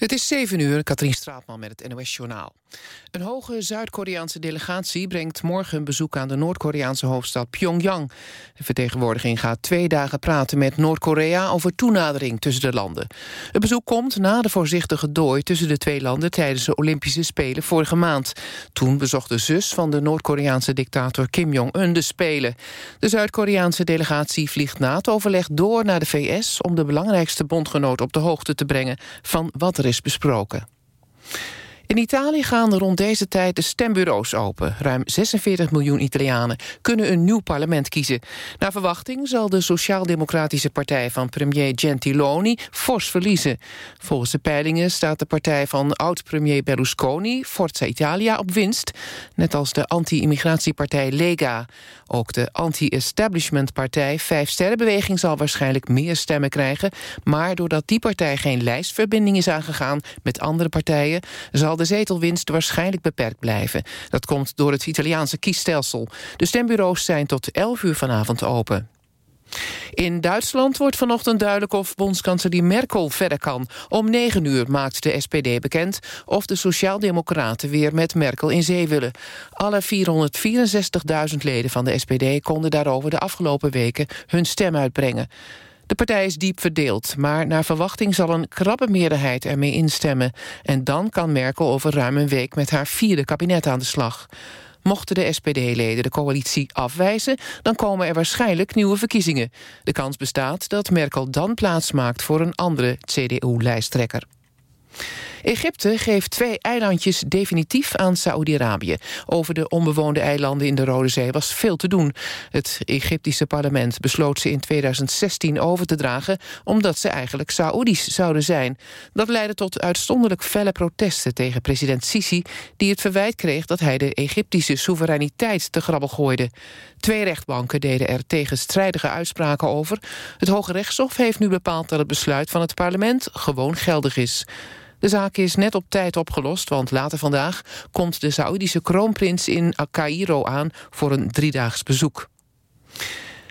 Het is 7 uur, Katrien Straatman met het NOS-journaal. Een hoge Zuid-Koreaanse delegatie brengt morgen een bezoek aan de Noord-Koreaanse hoofdstad Pyongyang. De vertegenwoordiging gaat twee dagen praten met Noord-Korea over toenadering tussen de landen. Het bezoek komt na de voorzichtige dooi tussen de twee landen tijdens de Olympische Spelen vorige maand. Toen bezocht de zus van de Noord-Koreaanse dictator Kim Jong-un de Spelen. De Zuid-Koreaanse delegatie vliegt na het overleg door naar de VS om de belangrijkste bondgenoot op de hoogte te brengen van wat er is besproken. In Italië gaan rond deze tijd de stembureaus open. Ruim 46 miljoen Italianen kunnen een nieuw parlement kiezen. Naar verwachting zal de Sociaal-Democratische Partij van premier Gentiloni fors verliezen. Volgens de peilingen staat de partij van oud-premier Berlusconi, Forza Italia, op winst. Net als de anti-immigratiepartij Lega. Ook de anti-establishment-partij Vijf Sterrenbeweging zal waarschijnlijk meer stemmen krijgen. Maar doordat die partij geen lijstverbinding is aangegaan met andere partijen... zal de zetelwinst waarschijnlijk beperkt blijven. Dat komt door het Italiaanse kiesstelsel. De stembureaus zijn tot 11 uur vanavond open. In Duitsland wordt vanochtend duidelijk of bondskanselier Merkel verder kan. Om 9 uur maakt de SPD bekend of de Sociaaldemocraten weer met Merkel in zee willen. Alle 464.000 leden van de SPD konden daarover de afgelopen weken hun stem uitbrengen. De partij is diep verdeeld, maar naar verwachting zal een krappe meerderheid ermee instemmen. En dan kan Merkel over ruim een week met haar vierde kabinet aan de slag. Mochten de SPD-leden de coalitie afwijzen... dan komen er waarschijnlijk nieuwe verkiezingen. De kans bestaat dat Merkel dan plaatsmaakt voor een andere CDU-lijsttrekker. Egypte geeft twee eilandjes definitief aan Saoedi-Arabië. Over de onbewoonde eilanden in de Rode Zee was veel te doen. Het Egyptische parlement besloot ze in 2016 over te dragen... omdat ze eigenlijk Saoedi's zouden zijn. Dat leidde tot uitzonderlijk felle protesten tegen president Sisi... die het verwijt kreeg dat hij de Egyptische soevereiniteit te grabbel gooide. Twee rechtbanken deden er tegenstrijdige uitspraken over. Het Hoge Rechtshof heeft nu bepaald dat het besluit van het parlement gewoon geldig is. De zaak is net op tijd opgelost, want later vandaag... komt de Saoedische kroonprins in Cairo aan voor een driedaags bezoek.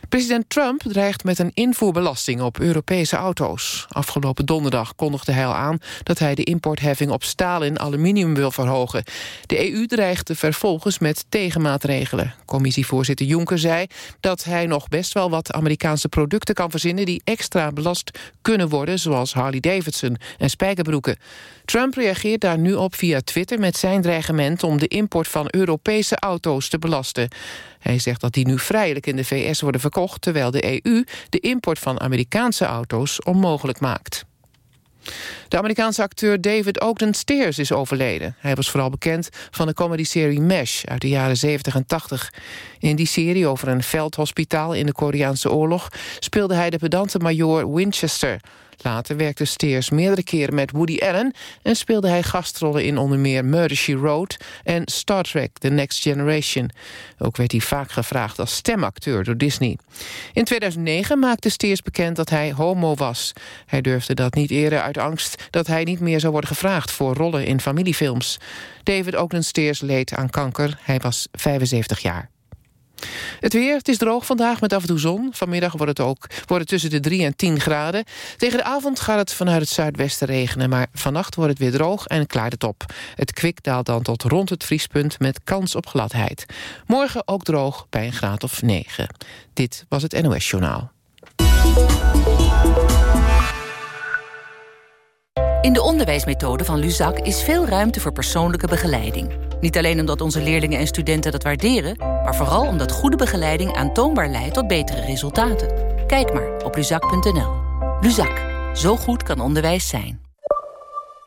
President Trump dreigt met een invoerbelasting op Europese auto's. Afgelopen donderdag kondigde hij al aan dat hij de importheffing op staal en aluminium wil verhogen. De EU dreigde vervolgens met tegenmaatregelen. Commissievoorzitter Juncker zei dat hij nog best wel wat Amerikaanse producten kan verzinnen die extra belast kunnen worden, zoals Harley-Davidson en spijkerbroeken. Trump reageert daar nu op via Twitter met zijn dreigement om de import van Europese auto's te belasten. Hij zegt dat die nu vrijelijk in de VS worden verkocht... terwijl de EU de import van Amerikaanse auto's onmogelijk maakt. De Amerikaanse acteur David Ogden Steers is overleden. Hij was vooral bekend van de comedyserie MASH uit de jaren 70 en 80. In die serie over een veldhospitaal in de Koreaanse oorlog... speelde hij de pedante major Winchester... Later werkte Steers meerdere keren met Woody Allen... en speelde hij gastrollen in onder meer Murder, She Wrote... en Star Trek The Next Generation. Ook werd hij vaak gevraagd als stemacteur door Disney. In 2009 maakte Steers bekend dat hij homo was. Hij durfde dat niet eerder uit angst dat hij niet meer zou worden gevraagd... voor rollen in familiefilms. David Oakland Steers leed aan kanker. Hij was 75 jaar. Het weer, het is droog vandaag met af en toe zon. Vanmiddag wordt het ook wordt tussen de 3 en 10 graden. Tegen de avond gaat het vanuit het zuidwesten regenen... maar vannacht wordt het weer droog en klaart het op. Het kwik daalt dan tot rond het vriespunt met kans op gladheid. Morgen ook droog bij een graad of 9. Dit was het NOS Journaal. In de onderwijsmethode van Luzak is veel ruimte voor persoonlijke begeleiding. Niet alleen omdat onze leerlingen en studenten dat waarderen... maar vooral omdat goede begeleiding aantoonbaar leidt tot betere resultaten. Kijk maar op luzak.nl. Luzak. Zo goed kan onderwijs zijn.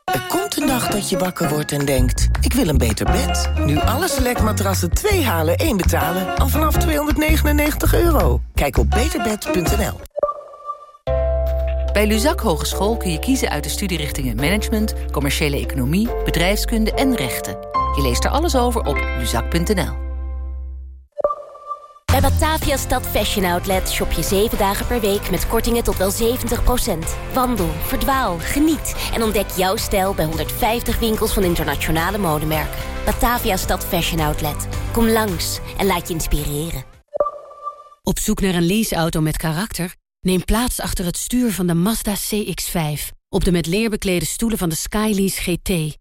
Er komt een dag dat je wakker wordt en denkt... ik wil een beter bed. Nu alle selectmatrassen 2 halen, 1 betalen... al vanaf 299 euro. Kijk op beterbed.nl. Bij Luzak Hogeschool kun je kiezen uit de studierichtingen Management... Commerciële Economie, Bedrijfskunde en Rechten. Je leest er alles over op luzak.nl. Bij Batavia Stad Fashion Outlet shop je 7 dagen per week... met kortingen tot wel 70%. Wandel, verdwaal, geniet en ontdek jouw stijl... bij 150 winkels van internationale modemerken. Batavia Stad Fashion Outlet. Kom langs en laat je inspireren. Op zoek naar een leaseauto met karakter? Neem plaats achter het stuur van de Mazda CX-5. Op de met leer beklede stoelen van de Skylease GT.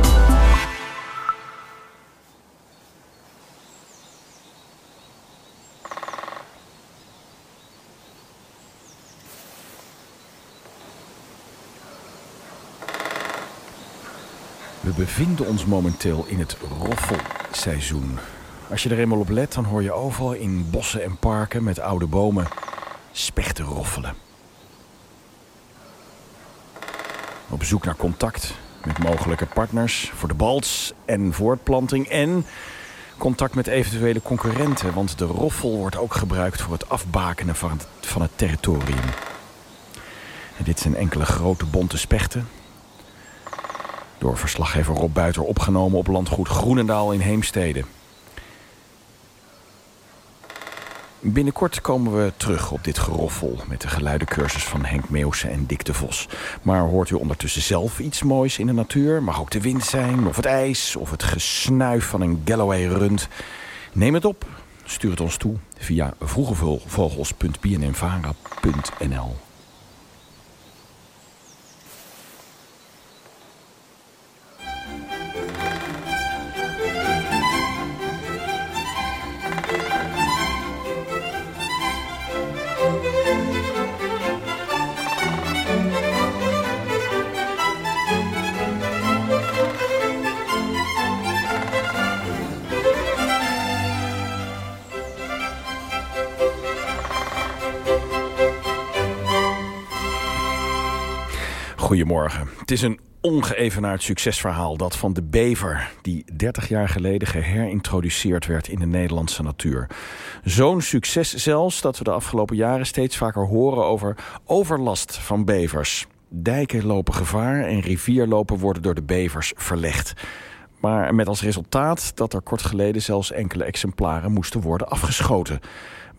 bevinden ons momenteel in het roffelseizoen. Als je er eenmaal op let, dan hoor je overal in bossen en parken met oude bomen spechten roffelen. Op zoek naar contact met mogelijke partners voor de bals en voortplanting en contact met eventuele concurrenten, want de roffel wordt ook gebruikt voor het afbakenen van het, van het territorium. En dit zijn enkele grote bonte spechten door verslaggever Rob Buiter opgenomen op landgoed Groenendaal in Heemstede. Binnenkort komen we terug op dit geroffel met de geluidencursus van Henk Meeuwse en Dick de Vos. Maar hoort u ondertussen zelf iets moois in de natuur? Mag ook de wind zijn, of het ijs, of het gesnuif van een Galloway rund. Neem het op, stuur het ons toe via vroegevogels.bnnvara.nl. Goedemorgen. Het is een ongeëvenaard succesverhaal, dat van de bever... die 30 jaar geleden geherintroduceerd werd in de Nederlandse natuur. Zo'n succes zelfs dat we de afgelopen jaren steeds vaker horen... over overlast van bevers. Dijken lopen gevaar en rivierlopen worden door de bevers verlegd. Maar met als resultaat dat er kort geleden zelfs enkele exemplaren moesten worden afgeschoten...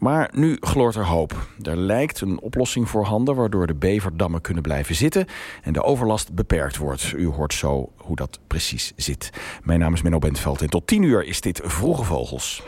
Maar nu gloort er hoop. Er lijkt een oplossing voorhanden waardoor de beverdammen kunnen blijven zitten en de overlast beperkt wordt. U hoort zo hoe dat precies zit. Mijn naam is Menno Bentveld en tot 10 uur is dit Vroege Vogels.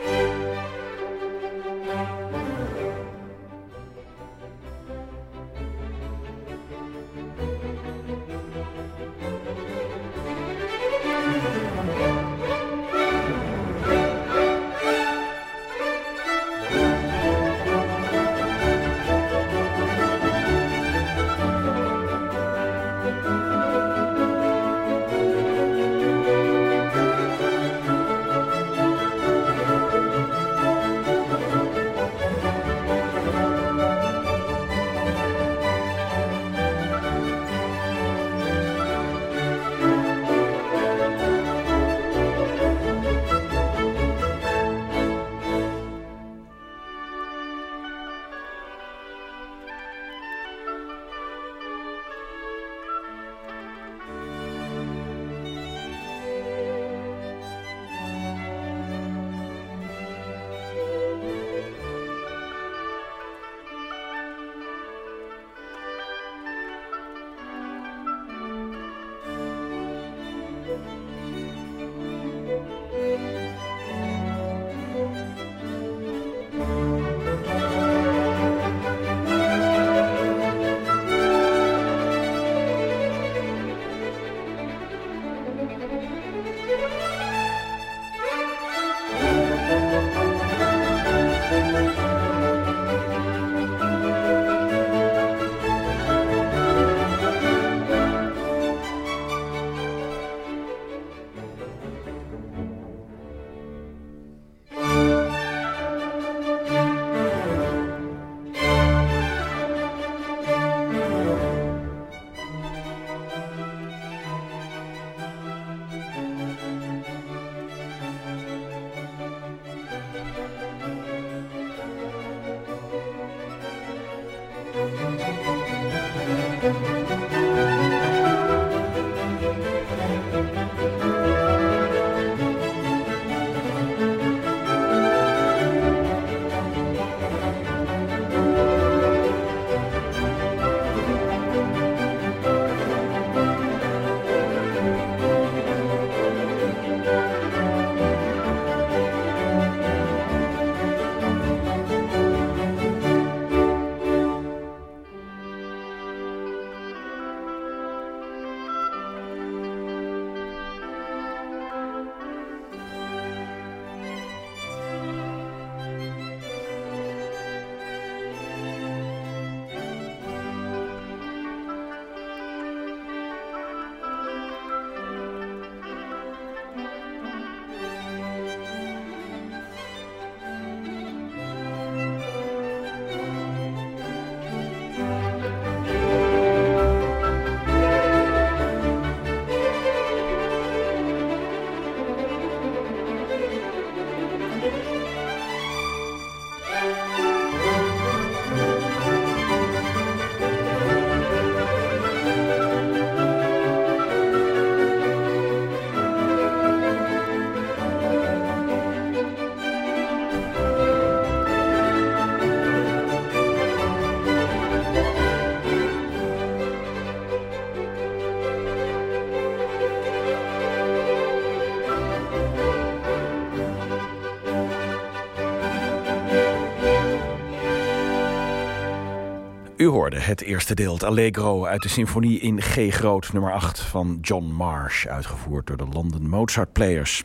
U hoorde het eerste deel, Allegro uit de symfonie in G groot nummer 8 van John Marsh, uitgevoerd door de London Mozart Players.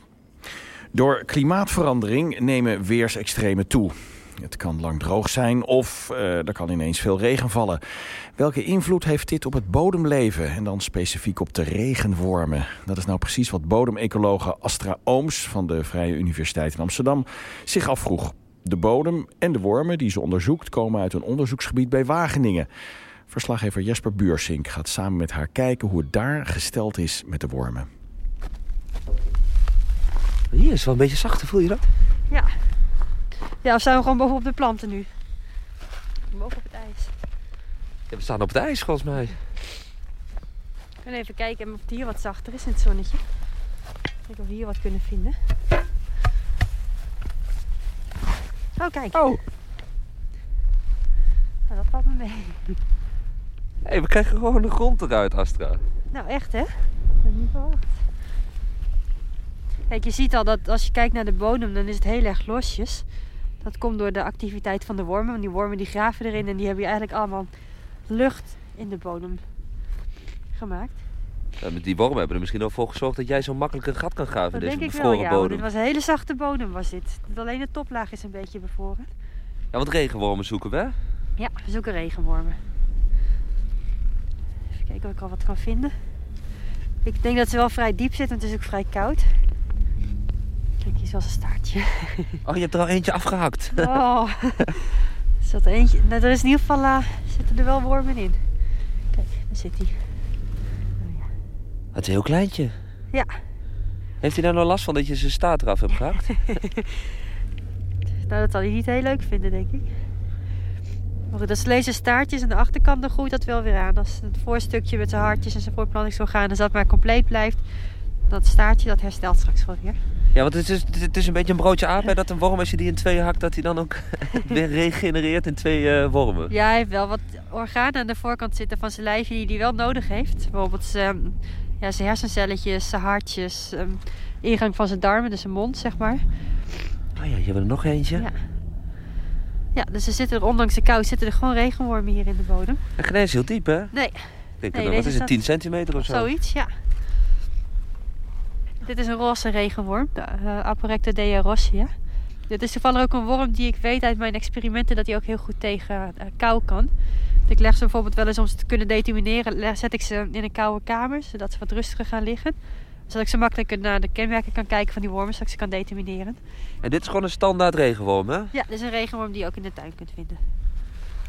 Door klimaatverandering nemen weersextremen toe. Het kan lang droog zijn of uh, er kan ineens veel regen vallen. Welke invloed heeft dit op het bodemleven en dan specifiek op de regenwormen? Dat is nou precies wat bodemecologe Astra Ooms van de Vrije Universiteit in Amsterdam zich afvroeg. De bodem en de wormen die ze onderzoekt komen uit een onderzoeksgebied bij Wageningen. Verslaggever Jesper Buursink gaat samen met haar kijken hoe het daar gesteld is met de wormen. Hier is het wel een beetje zachter, voel je dat? Ja. Ja, we staan gewoon bovenop de planten nu. Boven op het ijs. Ja, we staan op het ijs volgens mij. We kunnen even kijken of het hier wat zachter is in het zonnetje. Kijken of we hier wat kunnen vinden. Oh, kijk. Oh. Nou, dat valt me mee. Hé, hey, we krijgen gewoon de grond eruit, Astra. Nou, echt hè? Dat heb ik niet verwacht. Kijk, je ziet al dat als je kijkt naar de bodem, dan is het heel erg losjes. Dat komt door de activiteit van de wormen. Want die wormen die graven erin en die hebben hier eigenlijk allemaal lucht in de bodem gemaakt. Met die wormen hebben er misschien al voor gezorgd dat jij zo makkelijk een gat kan graven in deze denk ik bevroren wel, ja. bodem. Dit was een hele zachte bodem, was dit. Alleen de toplaag is een beetje bevroren. Ja, want regenwormen zoeken we? Ja, we zoeken regenwormen. Even kijken of ik al wat kan vinden. Ik denk dat ze wel vrij diep zitten, want het is ook vrij koud. Kijk, hier is wel een staartje. Oh, je hebt er al eentje afgehakt. Oh, er zat eentje. Nou, er is in ieder geval eh, zitten er wel wormen in. Kijk, daar zit hij. Het is een heel kleintje. Ja. Heeft hij daar nou last van dat je zijn staart eraf hebt gehakt? Nou, dat zal hij niet heel leuk vinden, denk ik. Maar goed, als deze staartjes aan de achterkant, dan groeit dat wel weer aan. Als het voorstukje met zijn hartjes en zijn voortplantingsorganen, als dat maar compleet blijft, dat staartje, dat herstelt straks wel weer. Ja, want het is, het is een beetje een broodje aap, hè, dat een worm als je die in tweeën hakt, dat hij dan ook weer regenereert in twee eh, wormen. Ja, hij heeft wel wat organen aan de voorkant zitten van zijn lijfje die hij wel nodig heeft. Bijvoorbeeld zijn, ja, zijn hersencelletjes, zijn hartjes, um, ingang van zijn darmen, dus zijn mond, zeg maar. Oh ja, je hebt er nog eentje. Ja. Ja, dus er zitten er, ondanks de kou, zitten er gewoon regenwormen hier in de bodem. En geen eens heel diep, hè? Nee. Ik denk, Nee, dat- deze wat is het, staat- 10 centimeter of zo? Zoiets, ja. Dit is een roze regenworm, de uh, Aporectodea rossia. Dit is toevallig ook een worm die ik weet uit mijn experimenten dat hij ook heel goed tegen eh, kou kan. Ik leg ze bijvoorbeeld wel eens om ze te kunnen determineren, zet ik ze in een koude kamer, zodat ze wat rustiger gaan liggen. Zodat ik ze makkelijker naar de kenmerken kan kijken van die wormen, zodat ik ze kan determineren. En dit is gewoon een standaard regenworm, hè? Ja, dit is een regenworm die je ook in de tuin kunt vinden.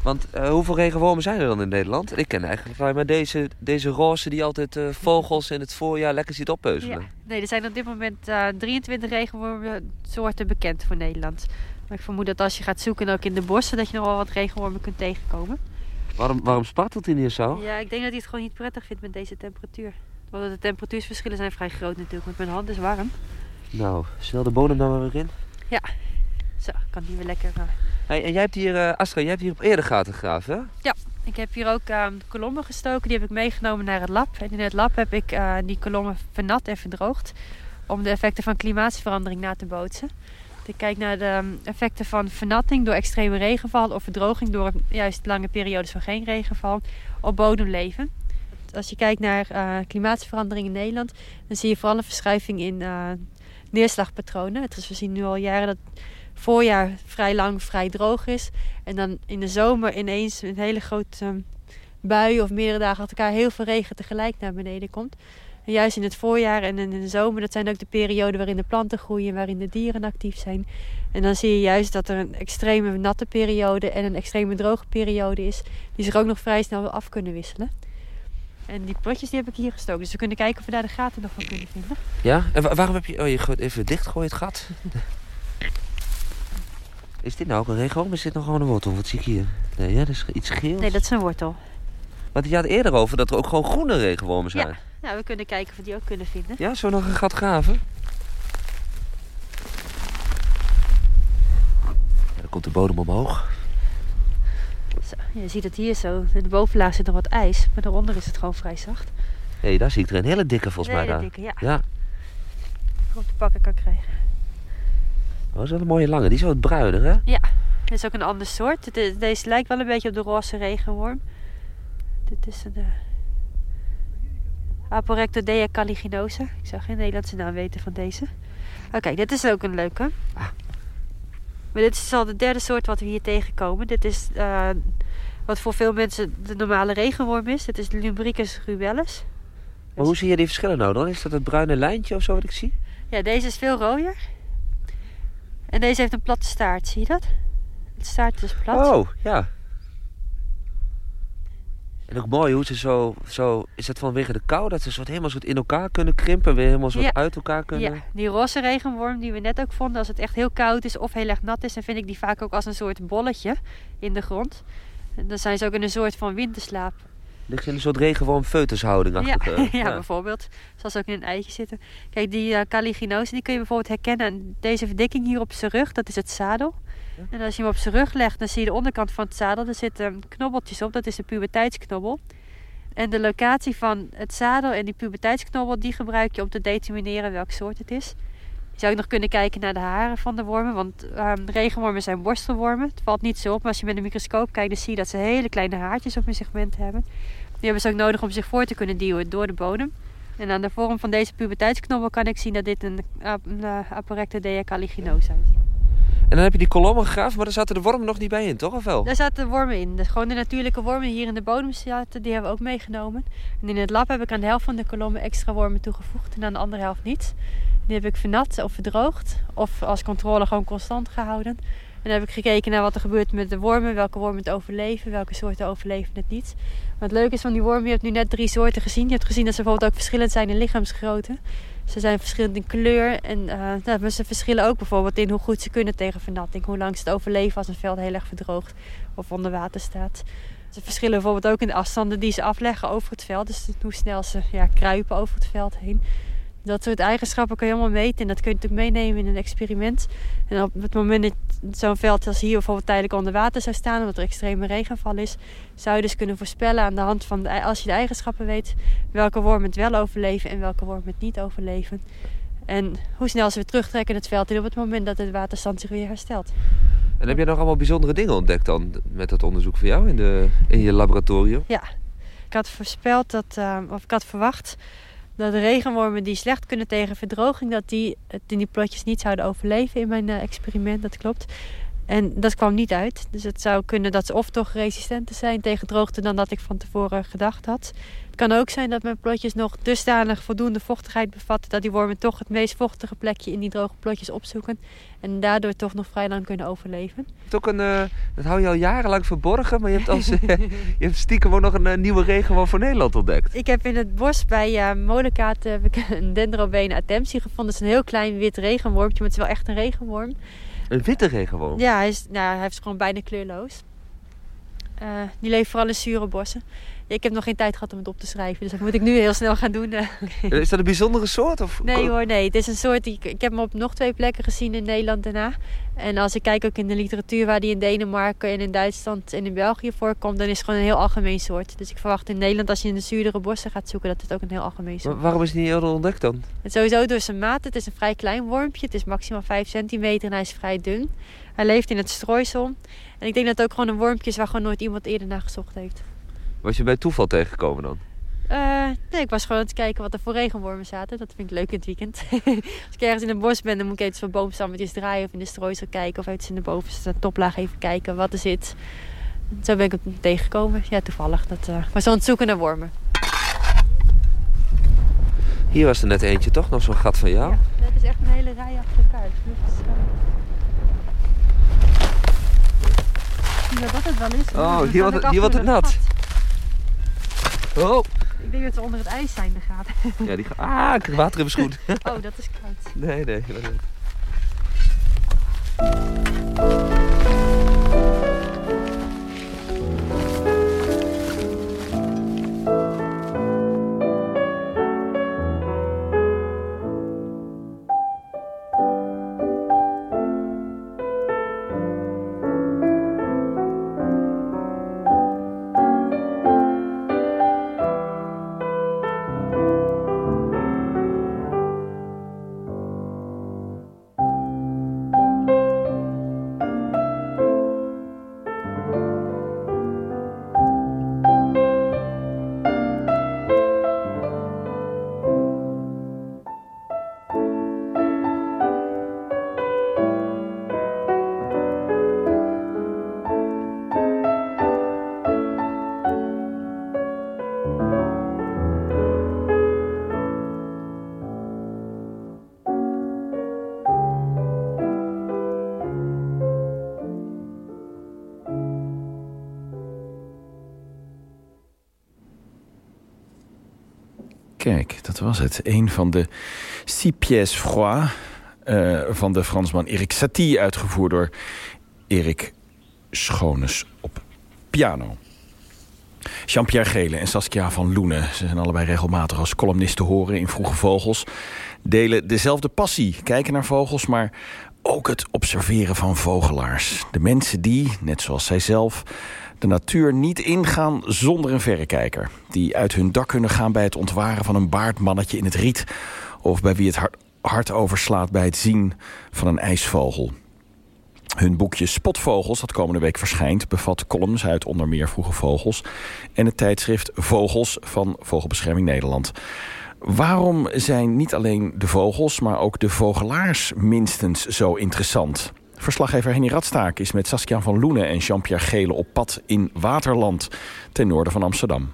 Want eh, hoeveel regenwormen zijn er dan in Nederland? Ik ken eigenlijk alleen maar deze, deze roze die altijd eh, vogels in het voorjaar lekker ziet oppeuzelen. Ja. Nee, er zijn op dit moment eh 23 regenwormsoorten bekend voor Nederland. Maar ik vermoed dat als je gaat zoeken ook in de bossen, dat je nog wel wat regenwormen kunt tegenkomen. Waarom, waarom spartelt hij niet zo? Ja, ik denk dat hij het gewoon niet prettig vindt met deze temperatuur. Want de temperatuursverschillen zijn vrij groot natuurlijk, want mijn hand is warm. Nou, snel de bodem dan maar weer in. Ja, zo, kan die weer lekker... Uh... Hey, en jij hebt hier, uh, Astra, jij hebt hier op eerder gaten gegraven, hè? Ja, ik heb hier ook uh, kolommen gestoken. Die heb ik meegenomen naar het lab. En in het lab heb ik uh, die kolommen vernat en verdroogd. Om de effecten van klimaatsverandering na te bootsen. Ik kijk naar de effecten van vernatting door extreme regenval of verdroging door juist lange periodes van geen regenval op bodemleven. Als je kijkt naar klimaatsverandering in Nederland, dan zie je vooral een verschuiving in neerslagpatronen. Het is, we zien nu al jaren dat voorjaar vrij lang vrij droog is. En dan in de zomer ineens een hele grote um, bui of meerdere dagen achter elkaar heel veel regen tegelijk naar beneden komt. En juist in het voorjaar en in de zomer, dat zijn ook de perioden waarin de planten groeien, waarin de dieren actief zijn. En dan zie je juist dat er een extreme natte periode en een extreme droge periode is, die zich ook nog vrij snel af kunnen wisselen. En die potjes die heb ik hier gestoken, dus we kunnen kijken of we daar de gaten nog van kunnen vinden. Ja, en wa waarom heb je, oh je gooit even dichtgooien het gat. is dit nou ook een regenworm? Is dit nog gewoon een wortel? Wat zie ik hier? Nee, ja, dat is iets geels. Nee, dat is een wortel. Want je had eerder over dat er ook gewoon groene regenwormen zijn. Ja. Nou, we kunnen kijken of we die ook kunnen vinden. Ja, zo nog een gat graven? Ja, dan komt de bodem omhoog. Zo, je ziet het hier zo. In de bovenlaag zit nog wat ijs, maar daaronder is het gewoon vrij zacht. Hé, hey, daar zie ik er een hele dikke volgens een mij. Hele daar. dikke, ja. ja. Ik op te pakken kan krijgen. Oh, dat is wel een mooie lange. Die is wat bruiner, hè? Ja, dit is ook een ander soort. Deze lijkt wel een beetje op de roze regenworm. Dit is een... Uh... Aporectodea caliginosa. Ik zou geen Nederlandse naam weten van deze. Oké, okay, dit is ook een leuke. Ah. Maar dit is al de derde soort wat we hier tegenkomen. Dit is uh, wat voor veel mensen de normale regenworm is. Dit is Lumbricus rubellus. Maar hoe zie je die verschillen nou dan? Is dat het bruine lijntje of zo wat ik zie? Ja, deze is veel rooier. En deze heeft een platte staart, zie je dat? Het staart is plat. Oh, ja. En ook mooi hoe ze zo, zo... Is het vanwege de kou dat ze soort helemaal soort in elkaar kunnen krimpen? Weer helemaal soort ja. uit elkaar kunnen? Ja, die roze regenworm die we net ook vonden... als het echt heel koud is of heel erg nat is... dan vind ik die vaak ook als een soort bolletje in de grond. En dan zijn ze ook in een soort van winterslaap. Ligt in een soort regenworm foetushouding achter. Ja, ja, bijvoorbeeld. Zoals ook in een eitje zitten. Kijk, die uh, die kun je bijvoorbeeld herkennen aan deze verdikking hier op zijn rug. Dat is het zadel. Ja. En als je hem op zijn rug legt, dan zie je de onderkant van het zadel. Er zitten knobbeltjes op, dat is de puberteitsknobbel. En de locatie van het zadel en die puberteitsknobbel, die gebruik je om te determineren welk soort het is. Je zou ook nog kunnen kijken naar de haren van de wormen, want um, regenwormen zijn borstelwormen. Het valt niet zo op, maar als je met een microscoop kijkt, dan zie je dat ze hele kleine haartjes op hun segment hebben. Die hebben ze ook nodig om zich voor te kunnen duwen door de bodem. En aan de vorm van deze puberteitsknobbel kan ik zien dat dit een, een Aporectodea caliginosa is. En dan heb je die kolommen gegraven, maar daar zaten de wormen nog niet bij in, toch? Of wel? Daar zaten wormen in. Dus gewoon de natuurlijke wormen die hier in de bodem zaten, die hebben we ook meegenomen. En in het lab heb ik aan de helft van de kolommen extra wormen toegevoegd en aan de andere helft niet. Die heb ik vernat of verdroogd of als controle gewoon constant gehouden. En dan heb ik gekeken naar wat er gebeurt met de wormen, welke wormen het overleven, welke soorten overleven het niet. Maar het leuke is van die wormen, je hebt nu net drie soorten gezien. Je hebt gezien dat ze bijvoorbeeld ook verschillend zijn in lichaamsgrootte. Ze zijn verschillend in kleur en uh, nou, ze verschillen ook bijvoorbeeld in hoe goed ze kunnen tegen vernatting. Hoe lang ze het overleven als een veld heel erg verdroogt of onder water staat. Ze verschillen bijvoorbeeld ook in de afstanden die ze afleggen over het veld. Dus hoe snel ze ja, kruipen over het veld heen. Dat soort eigenschappen kun je allemaal meten en dat kun je natuurlijk meenemen in een experiment. En op het moment dat zo'n veld als hier bijvoorbeeld tijdelijk onder water zou staan, omdat er extreme regenval is, zou je dus kunnen voorspellen aan de hand van, de, als je de eigenschappen weet, welke wormen het wel overleven en welke wormen het niet overleven. En hoe snel ze weer terugtrekken in het veld en op het moment dat de waterstand zich weer herstelt. En heb jij nog allemaal bijzondere dingen ontdekt dan met dat onderzoek van jou in, de, in je laboratorium? Ja, ik had voorspeld dat, uh, of ik had verwacht dat regenwormen die slecht kunnen tegen verdroging, dat die het in die plotjes niet zouden overleven in mijn uh, experiment. Dat klopt. En dat kwam niet uit. Dus het zou kunnen dat ze of toch resistenter zijn tegen droogte dan dat ik van tevoren gedacht had. Het kan ook zijn dat mijn plotjes nog dusdanig voldoende vochtigheid bevatten dat die wormen toch het meest vochtige plekje in die droge plotjes opzoeken. En daardoor toch nog vrij lang kunnen overleven. Ook een, uh, dat hou je al jarenlang verborgen, maar je hebt, als, je hebt stiekem ook nog een uh, nieuwe regenworm voor Nederland ontdekt. Ik heb in het bos bij uh, Molenkaat heb ik een Dendrobene atemsi gevonden. Dat is een heel klein wit regenwormpje, maar het is wel echt een regenworm. Een witte regenworm? Ja, hij is, nou, hij is gewoon bijna kleurloos. Uh, die leven vooral in zure bossen. Ik heb nog geen tijd gehad om het op te schrijven. Dus dat moet ik nu heel snel gaan doen. Is dat een bijzondere soort? Of? Nee hoor, nee. Het is een soort, die, ik heb hem op nog twee plekken gezien in Nederland daarna. En als ik kijk ook in de literatuur waar die in Denemarken en in Duitsland en in België voorkomt, dan is het gewoon een heel algemeen soort. Dus ik verwacht in Nederland als je in de zuurdere bossen gaat zoeken, dat het ook een heel algemeen soort is. waarom is het niet eerder ontdekt dan? Het sowieso door zijn maat. Het is een vrij klein wormpje. Het is maximaal 5 centimeter en hij is vrij dun. Hij leeft in het strooisel. En ik denk dat het ook gewoon een wormpje is waar gewoon nooit iemand eerder naar gezocht heeft. Was je bij toeval tegengekomen dan? Uh, nee, ik was gewoon aan het kijken wat er voor regenwormen zaten. Dat vind ik leuk in het weekend. Als ik ergens in een bos ben, dan moet ik even van boomstammetjes draaien of in de strooisel kijken. Of even in de bovenste toplaag even kijken wat er zit. Zo ben ik hem tegengekomen. Ja, toevallig. Dat, uh, maar zo aan het zoeken naar wormen. Hier was er net eentje, toch? Nog zo'n gat van jou? Ja, dat is echt een hele rij achter elkaar. Dus uh... Ja, dat het wel is. Oh, hier wordt, hier wordt het nat. Oh. Ik denk dat ze onder het ijs zijn, de gaten. Ja, die gaan. Ah, ik water in mijn schoen. Oh, dat is koud. Nee, nee, dat niet. Was het. Een van de six pièces froids uh, van de Fransman Erik Satie... uitgevoerd door Erik Schones op piano. Jean-Pierre Gele en Saskia van Loenen... ze zijn allebei regelmatig als columnist te horen in Vroege Vogels... delen dezelfde passie, kijken naar vogels... maar ook het observeren van vogelaars. De mensen die, net zoals zijzelf de natuur niet ingaan zonder een verrekijker. Die uit hun dak kunnen gaan bij het ontwaren van een baardmannetje in het riet... of bij wie het hart, hart overslaat bij het zien van een ijsvogel. Hun boekje Spotvogels, dat komende week verschijnt... bevat columns uit onder meer Vroege Vogels... en het tijdschrift Vogels van Vogelbescherming Nederland. Waarom zijn niet alleen de vogels, maar ook de vogelaars minstens zo interessant? Verslaggever Henny Radstaak is met Saskia van Loenen en Jean-Pierre Gele op pad in Waterland, ten noorden van Amsterdam.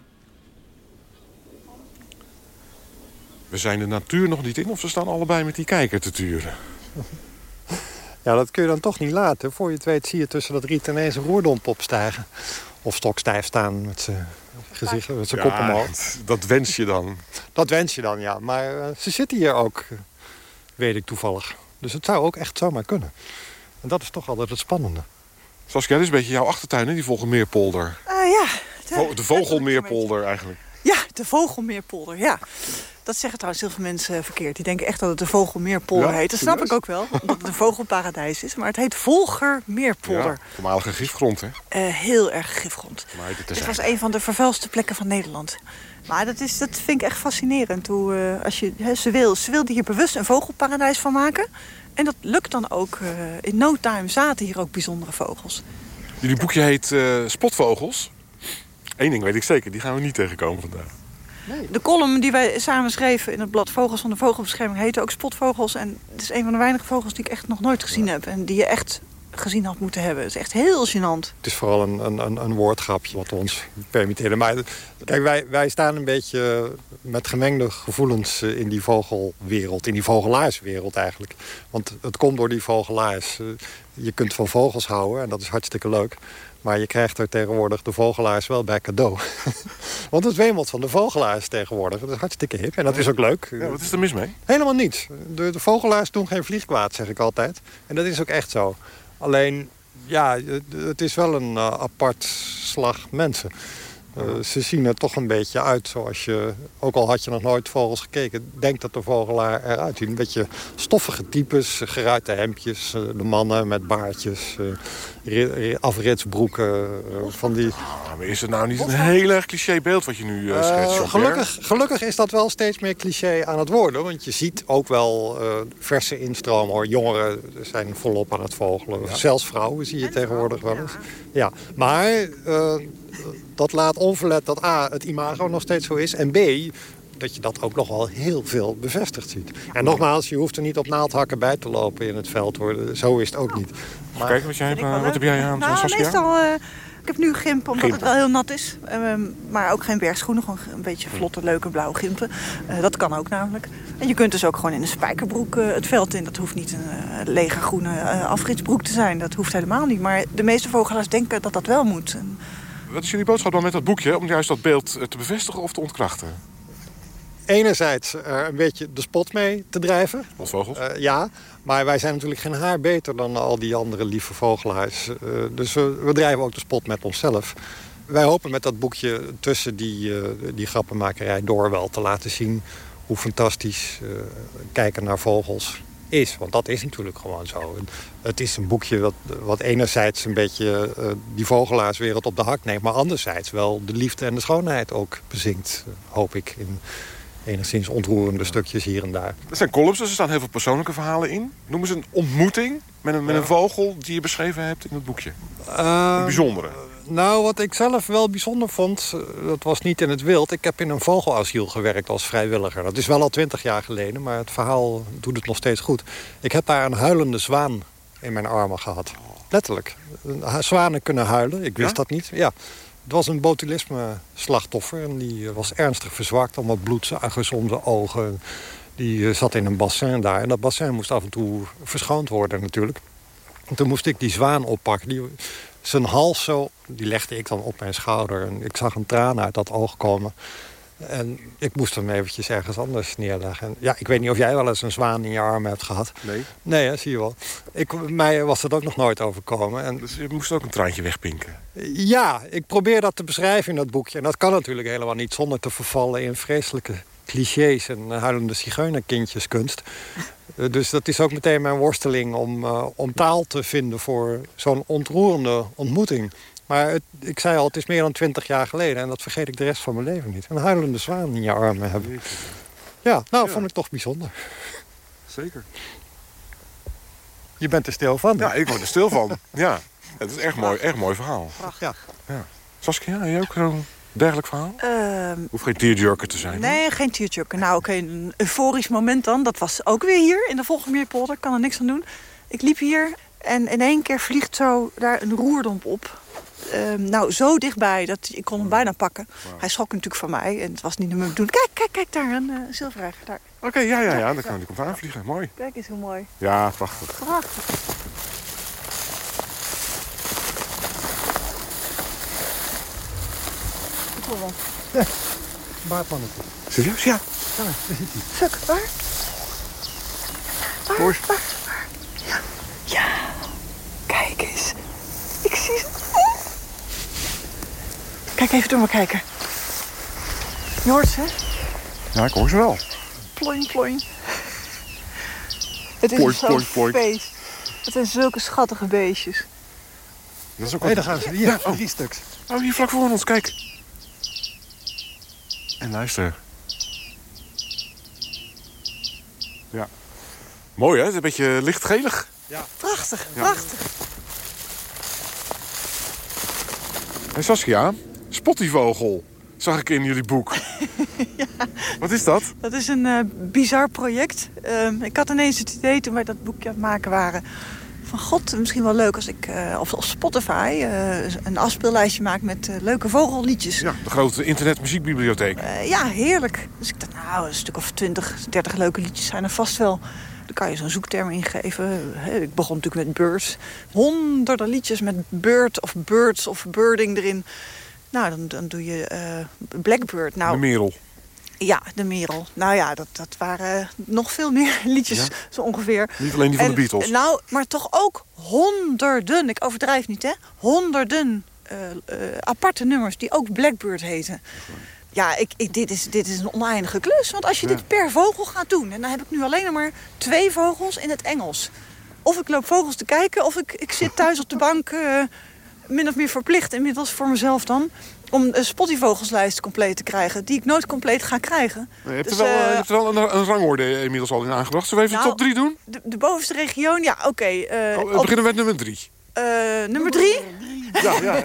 We zijn de natuur nog niet in of ze staan allebei met die kijker te turen? Ja, dat kun je dan toch niet laten. Voor je het weet zie je tussen dat riet ineens een roerdomp opstijgen. Of stokstijf staan met zijn gezicht, met zijn ja, kop omhoog. Dat wens je dan? Dat wens je dan, ja. Maar uh, ze zitten hier ook, weet ik toevallig. Dus het zou ook echt zomaar kunnen. En dat is toch altijd het spannende. Saskia, dit is een beetje jouw achtertuin, hè, die Vogelmeerpolder. Uh, ja. De, de Vogelmeerpolder eigenlijk. Ja, de Vogelmeerpolder, ja. Dat zeggen trouwens heel veel mensen verkeerd. Die denken echt dat het de Vogelmeerpolder heet. Dat snap ik ook wel, omdat het een vogelparadijs is. Maar het heet Volgermeerpolder. Ja, voormalige gifgrond, hè? Uh, heel erg gifgrond. Het was een van de vervuilste plekken van Nederland. Maar dat, is, dat vind ik echt fascinerend. Hoe, uh, als je, he, ze, wil, ze wilde hier bewust een vogelparadijs van maken. En dat lukt dan ook. Uh, in no time zaten hier ook bijzondere vogels. Jullie boekje heet Spotvogels. Eén ding weet ik zeker, die gaan we niet tegenkomen vandaag. Nee. De column die wij samen schreven in het blad Vogels van de Vogelbescherming... heette ook Spotvogels. En het is een van de weinige vogels die ik echt nog nooit gezien heb. En die je echt gezien had moeten hebben. Het is echt heel gênant. Het is vooral een, een, een woordgrapje wat ons permitteerde. Maar kijk, wij, wij staan een beetje met gemengde gevoelens in die vogelwereld. In die vogelaarswereld eigenlijk. Want het komt door die vogelaars. Je kunt van vogels houden en dat is hartstikke leuk. Maar je krijgt er tegenwoordig de vogelaars wel bij cadeau. Want het wemelt van de vogelaars tegenwoordig. Dat is hartstikke hip en dat is ook leuk. Ja, wat is er mis mee? Helemaal niets. De, de vogelaars doen geen vliegkwaad, zeg ik altijd. En dat is ook echt zo. Alleen Ja, het is wel een apart slag mensen. Uh, ze zien er toch een beetje uit zoals je, ook al had je nog nooit vogels gekeken, denkt dat de vogelaar eruit ziet. Een beetje stoffige types, geruite hemdjes, uh, de mannen met baardjes, uh, afritsbroeken, van die... maar is het nou niet een heel erg cliché beeld wat je nu schetst? gelukkig, gelukkig is dat wel steeds meer cliché aan het worden, want je ziet ook wel verse instromen hoor. Jongeren zijn volop aan het vogelen, ja. zelfs vrouwen zie je tegenwoordig wel eens. Ja, maar dat laat onverlet dat A, het imago nog steeds zo is... en B, dat je dat ook nog wel heel veel bevestigd ziet. En nogmaals, je hoeft er niet op naaldhakken bij te lopen in het veld. Hoor. Zo is het ook niet. Maar... Kijk, wat, jij, wat heb jij aan, nou, meestal, uh, ik heb nu gimp, omdat het wel heel nat is. Uh, maar ook geen bergschoenen, gewoon een beetje vlotte, leuke blauwe gimpen. Uh, dat kan ook namelijk. En je kunt dus ook gewoon in een spijkerbroek uh, het veld in. Dat hoeft niet een lege groene afritsbroek te zijn. Dat hoeft helemaal niet. Maar de meeste vogelaars denken dat dat wel moet. En, wat is jullie boodschap dan met dat boekje? Om juist dat beeld eh, te bevestigen of te ontkrachten? Enerzijds er een beetje de spot mee te drijven. Als vogels? Uh, ja, maar wij zijn natuurlijk geen haar beter dan al die andere lieve vogelaars. Uh, dus we, we, drijven ook de spot met onszelf. Wij hopen met dat boekje tussen die, uh, die grappenmakerij door wel te laten zien... hoe fantastisch kijken naar vogels is. Want dat is natuurlijk gewoon zo. Het is een boekje wat, wat enerzijds een beetje uh, die vogelaarswereld op de hak neemt... maar anderzijds wel de liefde en de schoonheid ook bezinkt, hoop ik... in enigszins ontroerende stukjes hier en daar. Dat zijn columns, dus er staan heel veel persoonlijke verhalen in. Noem eens een ontmoeting met een, met een vogel die je beschreven hebt in het boekje. Uh, een bijzondere. Nou, wat ik zelf wel bijzonder vond, eh, dat was niet in het wild. Ik heb in een vogelasiel gewerkt als vrijwilliger. Dat is wel al twintig jaar geleden, maar het verhaal doet het nog steeds goed. Ik heb daar een huilende zwaan in mijn armen gehad. Letterlijk. Zwanen kunnen huilen, ik wist dat niet. Ja. Het was een botulisme-slachtoffer en die was ernstig verzwakt. Allemaal bloedzuigers om de ogen. Die eh, zat in een bassin daar. En dat bassin moest af en toe verschoond worden natuurlijk. En toen moest ik die zwaan oppakken. Die, zijn hals zo, die legde ik dan op mijn schouder. En ik zag een traan uit dat oog komen. En ik moest hem eventjes ergens anders neerleggen. ja, ik weet niet of jij wel eens een zwaan in je armen hebt gehad. Nee. Nee, zie je wel. Ik, mij was dat ook nog nooit overkomen. En... Dus je moest ook een traantje wegpinken? Ja, ik probeer dat te beschrijven in dat boekje. En dat kan natuurlijk helemaal niet zonder te vervallen in vreselijke clichés en huilende zigeunerkindjeskunst. Eh, dus dat is ook meteen mijn worsteling om, uh, om taal te vinden voor zo'n ontroerende ontmoeting. Maar het, ik zei al, het is meer dan twintig jaar geleden en dat vergeet ik de rest van mijn leven niet. Een huilende zwaan in je armen hebben. Ja, nou, ja. vond ik toch bijzonder. Zeker. Je bent er stil van. Ja, ik word er stil van. ja, het is echt mooi, echt mooi verhaal. Prachtig. Ja. ja. Saskia, jij ook zo'n dergelijk verhaal? Uh, Hoeft geen tearjerker te zijn. Nee, geen tearjerker. Nou, oké, een euforisch moment dan. Dat was ook weer hier in de Volgemeerpolder. Kan er niks aan doen. Ik liep hier en in één keer vliegt zo daar een roerdomp op. Uh, nou, zo dichtbij dat ik kon hem bijna pakken. Wow. Hij schrok natuurlijk van mij en het was niet meer doen. Kijk, kijk, kijk daar, een uh, zilverreg. Oké, okay, ja, ja, ja, dan kan ik op aanvliegen. Mooi. Kijk eens hoe mooi. Ja, prachtig. Prachtig. Ja, baardmannetje. Serieus? Ja. Daar, daar zit hij. Suk, waar? Waar, waar, waar? Ja. ja. Kijk eens. Ik zie ze. Kijk even door me kijken. Je hoort ze, hè? Ja, ik hoor ze wel. Ploing, ploing. Het is zo'n feest. Het zijn zulke schattige beestjes. Dat is ook hey, daar gaan ze. Hier, ja, oh. drie stuks. Oh, hier vlak voor ons, kijk. En luister. Ja. Mooi, hè? Het is een beetje lichtgelig. Ja. Prachtig, ja. prachtig. Hey Saskia, spottievogel zag ik in jullie boek. ja. Wat is dat? Dat is een uh, bizar project. Uh, ik had ineens het idee toen wij dat boekje aan het maken waren... van god, misschien wel leuk als ik uh, op, op, Spotify uh, een afspeellijstje maak met leuke vogelliedjes. Ja, de grote internetmuziekbibliotheek. ja, heerlijk. Dus ik dacht, nou, een stuk of 20, 30 leuke liedjes zijn er vast wel. Dan kan je zo'n zoekterm ingeven. Ik begon natuurlijk met birds. Honderden liedjes met bird of birds of birding erin. Nou, dan, dan doe je Blackbird. Nou, de merel. Ja, de Merel. Nou ja, dat, dat waren nog veel meer liedjes zo ongeveer. Niet alleen die van de Beatles. Nou, maar toch ook honderden, ik overdrijf niet hè, honderden uh, uh, aparte nummers die ook Blackbird heten. Ja, ik, ik, dit, is, dit is een oneindige klus. Want als je dit per vogel gaat doen... en dan heb ik nu alleen nog maar twee vogels in het Engels. Of ik loop vogels te kijken... of ik, ik zit thuis op de bank... Uh, min of meer verplicht inmiddels voor mezelf dan om een Spotify-vogelslijst compleet te krijgen... die ik nooit compleet ga krijgen. je hebt dus, er wel, uh, je hebt er wel een, een, rangorde inmiddels al in aangebracht. Zullen we even de nou, top 3 doen? De, de bovenste region, ja, oké. Okay, uh, oh, we beginnen met nummer 3. Uh, nummer 3? Ja, ja.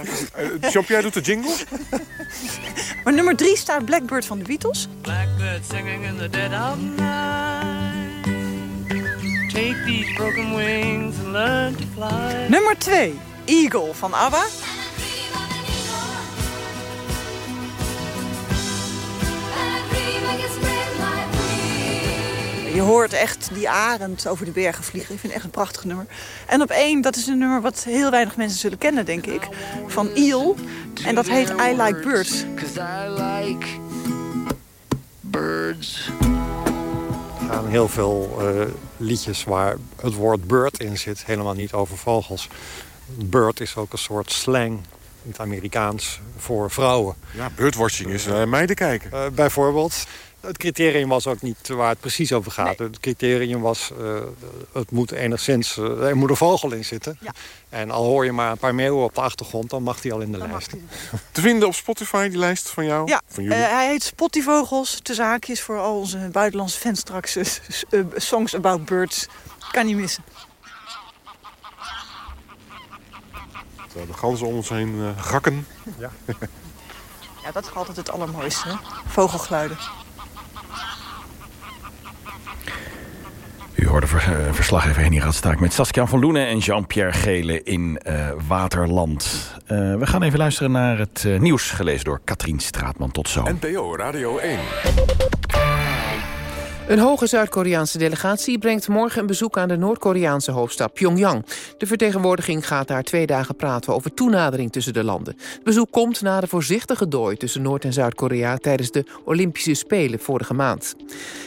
Jean-Pierre doet de jingle. maar nummer 3 staat Blackbird van de Beatles. Blackbird singing in the dead of night. Take these broken wings and learn to fly. Nummer 2, Eagle van ABBA. Je hoort echt die arend over de bergen vliegen. Ik vind het echt een prachtig nummer. En op één, dat is een nummer wat heel weinig mensen zullen kennen, denk ik. Van Eel. En dat heet I Like Birds. I like birds. Er gaan heel veel uh, liedjes waar het woord bird in zit. Helemaal niet over vogels. Bird is ook een soort slang in het Amerikaans voor vrouwen. Ja, birdwatching is uh, meiden kijken. Uh, bijvoorbeeld. Het criterium was ook niet waar het precies over gaat. Het criterium was, uh, het moet enigszins, uh, er moet een vogel in zitten. Ja. En al hoor je maar een paar meeuwen op de achtergrond, dan mag die al in de lijst. Te vinden op Spotify, die lijst van jou? Ja, van jullie? Uh, hij heet Spottyvogels, te zaakjes voor al onze buitenlandse fans straks. songs about birds, kan niet missen. De ganzen om ons heen gakken. Ja. ja, dat is altijd het allermooiste, hè? vogelgeluiden. U hoorde uh, verslaggever Henny Radstaak met Saskia van Loenen en Jean-Pierre Gele in uh, Waterland. Uh, we gaan even luisteren naar het nieuws gelezen door Katrien Straatman. Tot zo. NPO Radio 1. Een hoge Zuid-Koreaanse delegatie brengt morgen een bezoek aan de Noord-Koreaanse hoofdstad Pyongyang. De vertegenwoordiging gaat daar twee dagen praten over toenadering tussen de landen. Het bezoek komt na de voorzichtige dooi tussen Noord- en Zuid-Korea tijdens de Olympische Spelen vorige maand.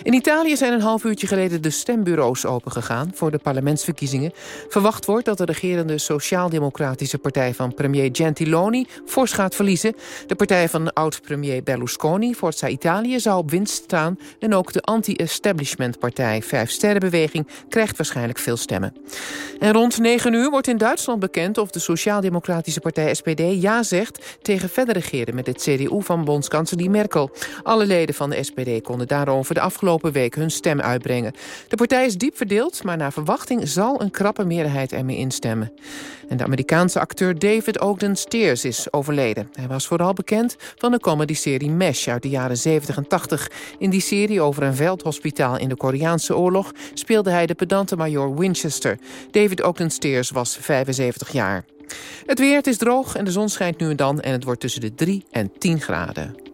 In Italië zijn een half uurtje geleden de stembureaus opengegaan voor de parlementsverkiezingen. Verwacht wordt dat de regerende Sociaal-Democratische Partij van premier Gentiloni fors gaat verliezen. De partij van oud-premier Berlusconi, Forza Italië, zou op winst staan en ook de anti establishmentpartij Vijf Sterrenbeweging krijgt waarschijnlijk veel stemmen. En rond 9 uur wordt in Duitsland bekend of de Sociaal-Democratische Partij SPD ja zegt tegen verder regeren met het CDU van bondskanselier Merkel. Alle leden van de SPD konden daarover de afgelopen week hun stem uitbrengen. De partij is diep verdeeld, maar naar verwachting zal een krappe meerderheid ermee instemmen. En de Amerikaanse acteur David Ogden Stiers is overleden. Hij was vooral bekend van de comedy-serie MASH uit de jaren 70 en 80. In die serie over een veldhospitaal in de Koreaanse oorlog... speelde hij de pedante major Winchester. David Ogden Stiers was 75 jaar. Het weer, het is droog en de zon schijnt nu en dan... en het wordt tussen de 3 en 10 graden.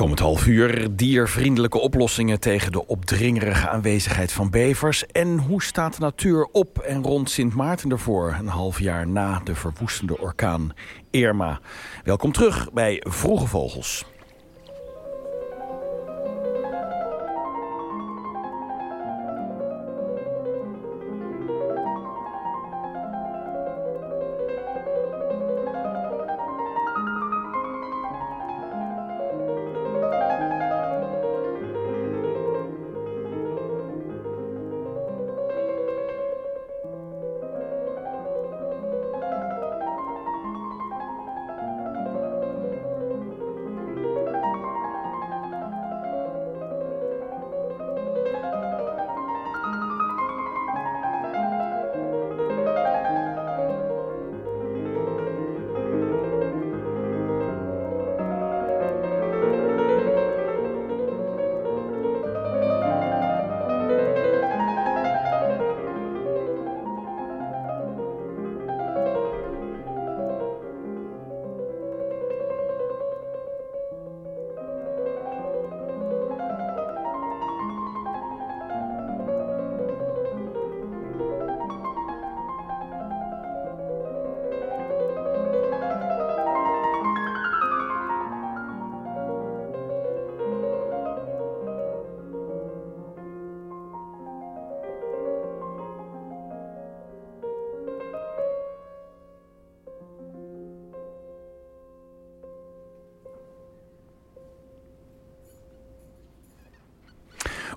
Komend half uur diervriendelijke oplossingen tegen de opdringerige aanwezigheid van bevers. En hoe staat de natuur op en rond Sint Maarten ervoor, een half jaar na de verwoestende orkaan Irma. Welkom terug bij Vroege Vogels.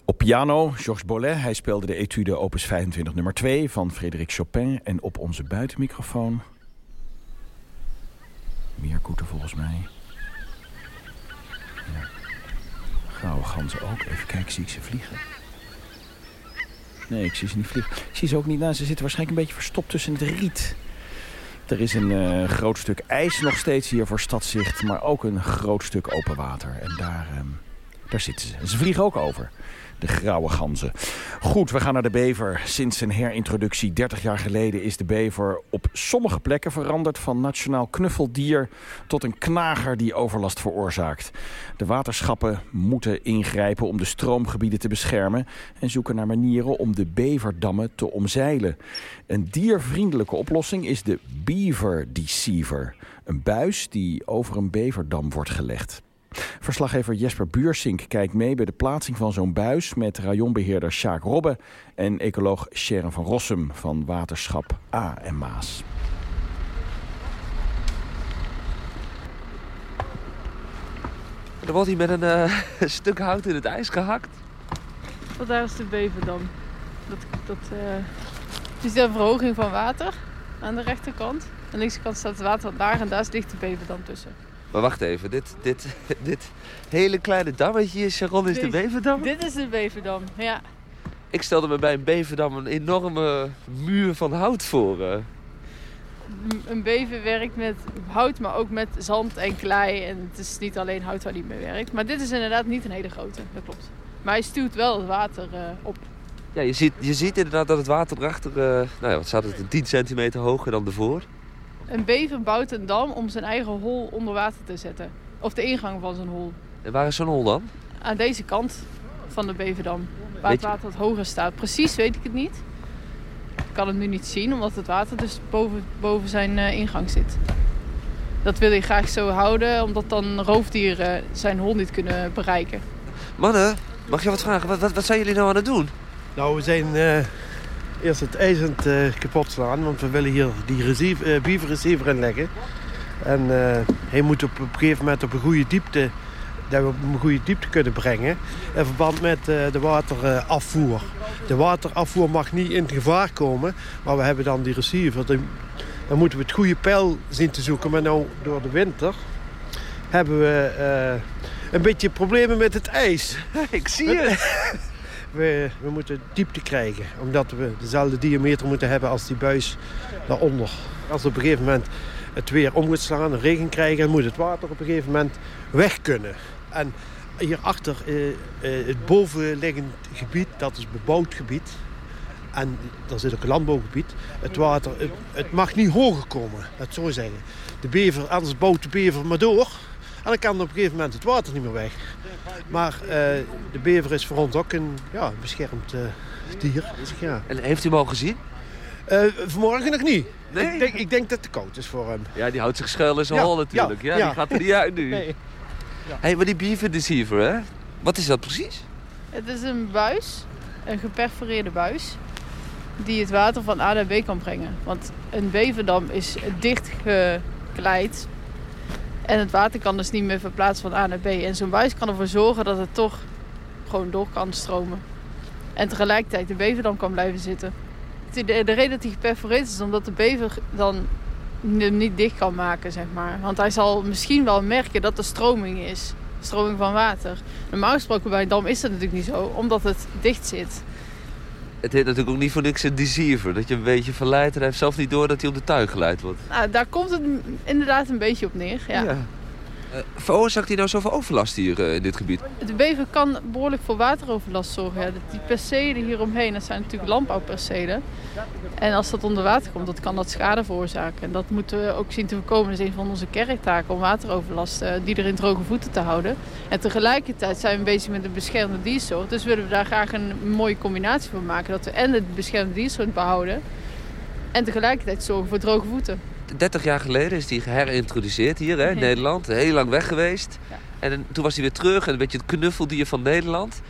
Op piano, Georges Bollet. Hij speelde de etude opus 25 nummer 2 van Frédéric Chopin. En op onze buitenmicrofoon... Meer koeten volgens mij. Ja. Grauwe ganzen ook. Even kijken, zie ik ze vliegen? Nee, ik zie ze niet vliegen. Ik zie ze ook niet. Nou, ze zitten waarschijnlijk een beetje verstopt tussen het riet. Er is een uh, groot stuk ijs nog steeds hier voor stadzicht. Maar ook een groot stuk open water. En daar, uh, daar zitten ze. Ze vliegen ook over de grauwe ganzen. Goed, we gaan naar de bever. Sinds zijn herintroductie 30 jaar geleden is de bever op sommige plekken veranderd... van nationaal knuffeldier tot een knager die overlast veroorzaakt. De waterschappen moeten ingrijpen om de stroomgebieden te beschermen... en zoeken naar manieren om de beverdammen te omzeilen. Een diervriendelijke oplossing is de Beaver Deceiver. Een buis die over een beverdam wordt gelegd. Verslaggever Jesper Buursink kijkt mee bij de plaatsing van zo'n buis... met rayonbeheerder Sjaak Robbe en ecoloog Sharon van Rossum van Waterschap A en Maas. Er wordt hier met een uh, stuk hout in het ijs gehakt. Wat daar is de Beverdam. Dat, dat, uh, het is de verhoging van water aan de rechterkant. Aan de linkerkant staat het water daar en daar ligt de Beverdam tussen. Maar wacht even, dit, dit, dit hele kleine dammetje, Sharon, is de Beverdam? Dit is de Beverdam, ja. Ik stelde me bij een Beverdam een enorme muur van hout voor. Uh. Een bever werkt met hout, maar ook met zand en klei. En het is niet alleen hout waar die mee werkt. Maar dit is inderdaad niet een hele grote, dat klopt. Maar hij stuwt wel het water uh, op. Ja, je ziet, je ziet inderdaad dat het water erachter, uh, nou ja, wat staat het, 10 centimeter hoger dan ervoor. Een bever bouwt een dam om zijn eigen hol onder water te zetten. Of de ingang van zijn hol. En waar is zo'n hol dan? Aan deze kant van de beverdam. Waar het water wat hoger staat. Precies weet ik het niet. Ik kan het nu niet zien, omdat het water dus boven, boven zijn uh, ingang zit. Dat wil hij graag zo houden, omdat dan roofdieren zijn hol niet kunnen bereiken. Mannen, mag je wat vragen? Wat, wat, wat zijn jullie nou aan het doen? Nou, we zijn uh, eerst het het uh, kapot slaan. Want we willen hier die receiver, uh, bieverreceiver inleggen. En uh, hij moet op, op een gegeven moment op een goede diepte... dat we op een goede diepte kunnen brengen... in verband met de waterafvoer. De waterafvoer mag niet in gevaar komen... maar we hebben dan die receiver. Dan, dan moeten we het goede pijl zien te zoeken. Maar nou, door de winter hebben we een beetje problemen met het ijs. Ik zie het. We, we, moeten diepte krijgen. Omdat we dezelfde diameter moeten hebben als die buis daaronder. Als op een gegeven moment het weer om moet slaan, regen krijgen... moet het water op een gegeven moment weg kunnen. En hierachter, uh, uh, het bovenliggend gebied, dat is bebouwd gebied. En daar zit ook een landbouwgebied. Het water, het, het mag niet hoger komen, dat zo zeggen. De bever, anders bouwt de bever maar door... En dan kan op een gegeven moment het water niet meer weg. Maar uh, de bever is voor ons ook een ja, beschermd uh, dier. Ja. En heeft u hem al gezien? Uh, vanmorgen nog niet. Nee? Ik, denk, ik denk dat het te koud is voor hem. Ja, die houdt zich schuil in zijn ja, hol natuurlijk. Ja, ja, Die gaat er niet uit nu. Nee. Ja. Hey, maar die beaver deceiver, hè? Wat is dat precies? Het is een buis, een geperforeerde buis, die het water van A naar B kan brengen. Want een beverdam is dicht gekleid en het water kan dus niet meer verplaatsen van A naar B. En zo'n buis kan ervoor zorgen dat het toch gewoon door kan stromen. En tegelijkertijd de bever dan kan blijven zitten. De, de reden dat hij geperforeerd is, is omdat de bever dan hem niet dicht kan maken, zeg maar. Want hij zal misschien wel merken dat er stroming is. Stroming van water. Normaal gesproken bij een dam is dat natuurlijk niet zo, omdat het dicht zit. Het heet natuurlijk ook niet voor niks een deceiver. Dat je een beetje verleidt en hij heeft zelf niet door dat hij op de tuin geleid wordt. Nou, daar komt het inderdaad een beetje op neer, ja. ja. Uh, veroorzaakt hij nou zoveel overlast hier uh, in dit gebied? De bever kan behoorlijk voor wateroverlast zorgen. Die percelen hieromheen, dat zijn natuurlijk landbouwpercelen. En als dat onder water komt, dat kan dat schade veroorzaken. En dat moeten we ook zien te voorkomen. Dat is een van onze kerktaken om wateroverlast uh, die er in droge voeten te houden. En tegelijkertijd zijn we bezig met een beschermde diersoort. Dus willen we daar graag een mooie combinatie van maken. Dat we en de beschermde diersoort behouden en tegelijkertijd zorgen voor droge voeten. 30 jaar geleden is hij geherintroduceerd hier hè, in Nederland. Heel lang weg geweest. Ja. En toen was hij weer terug. En een beetje het knuffeldier van Nederland.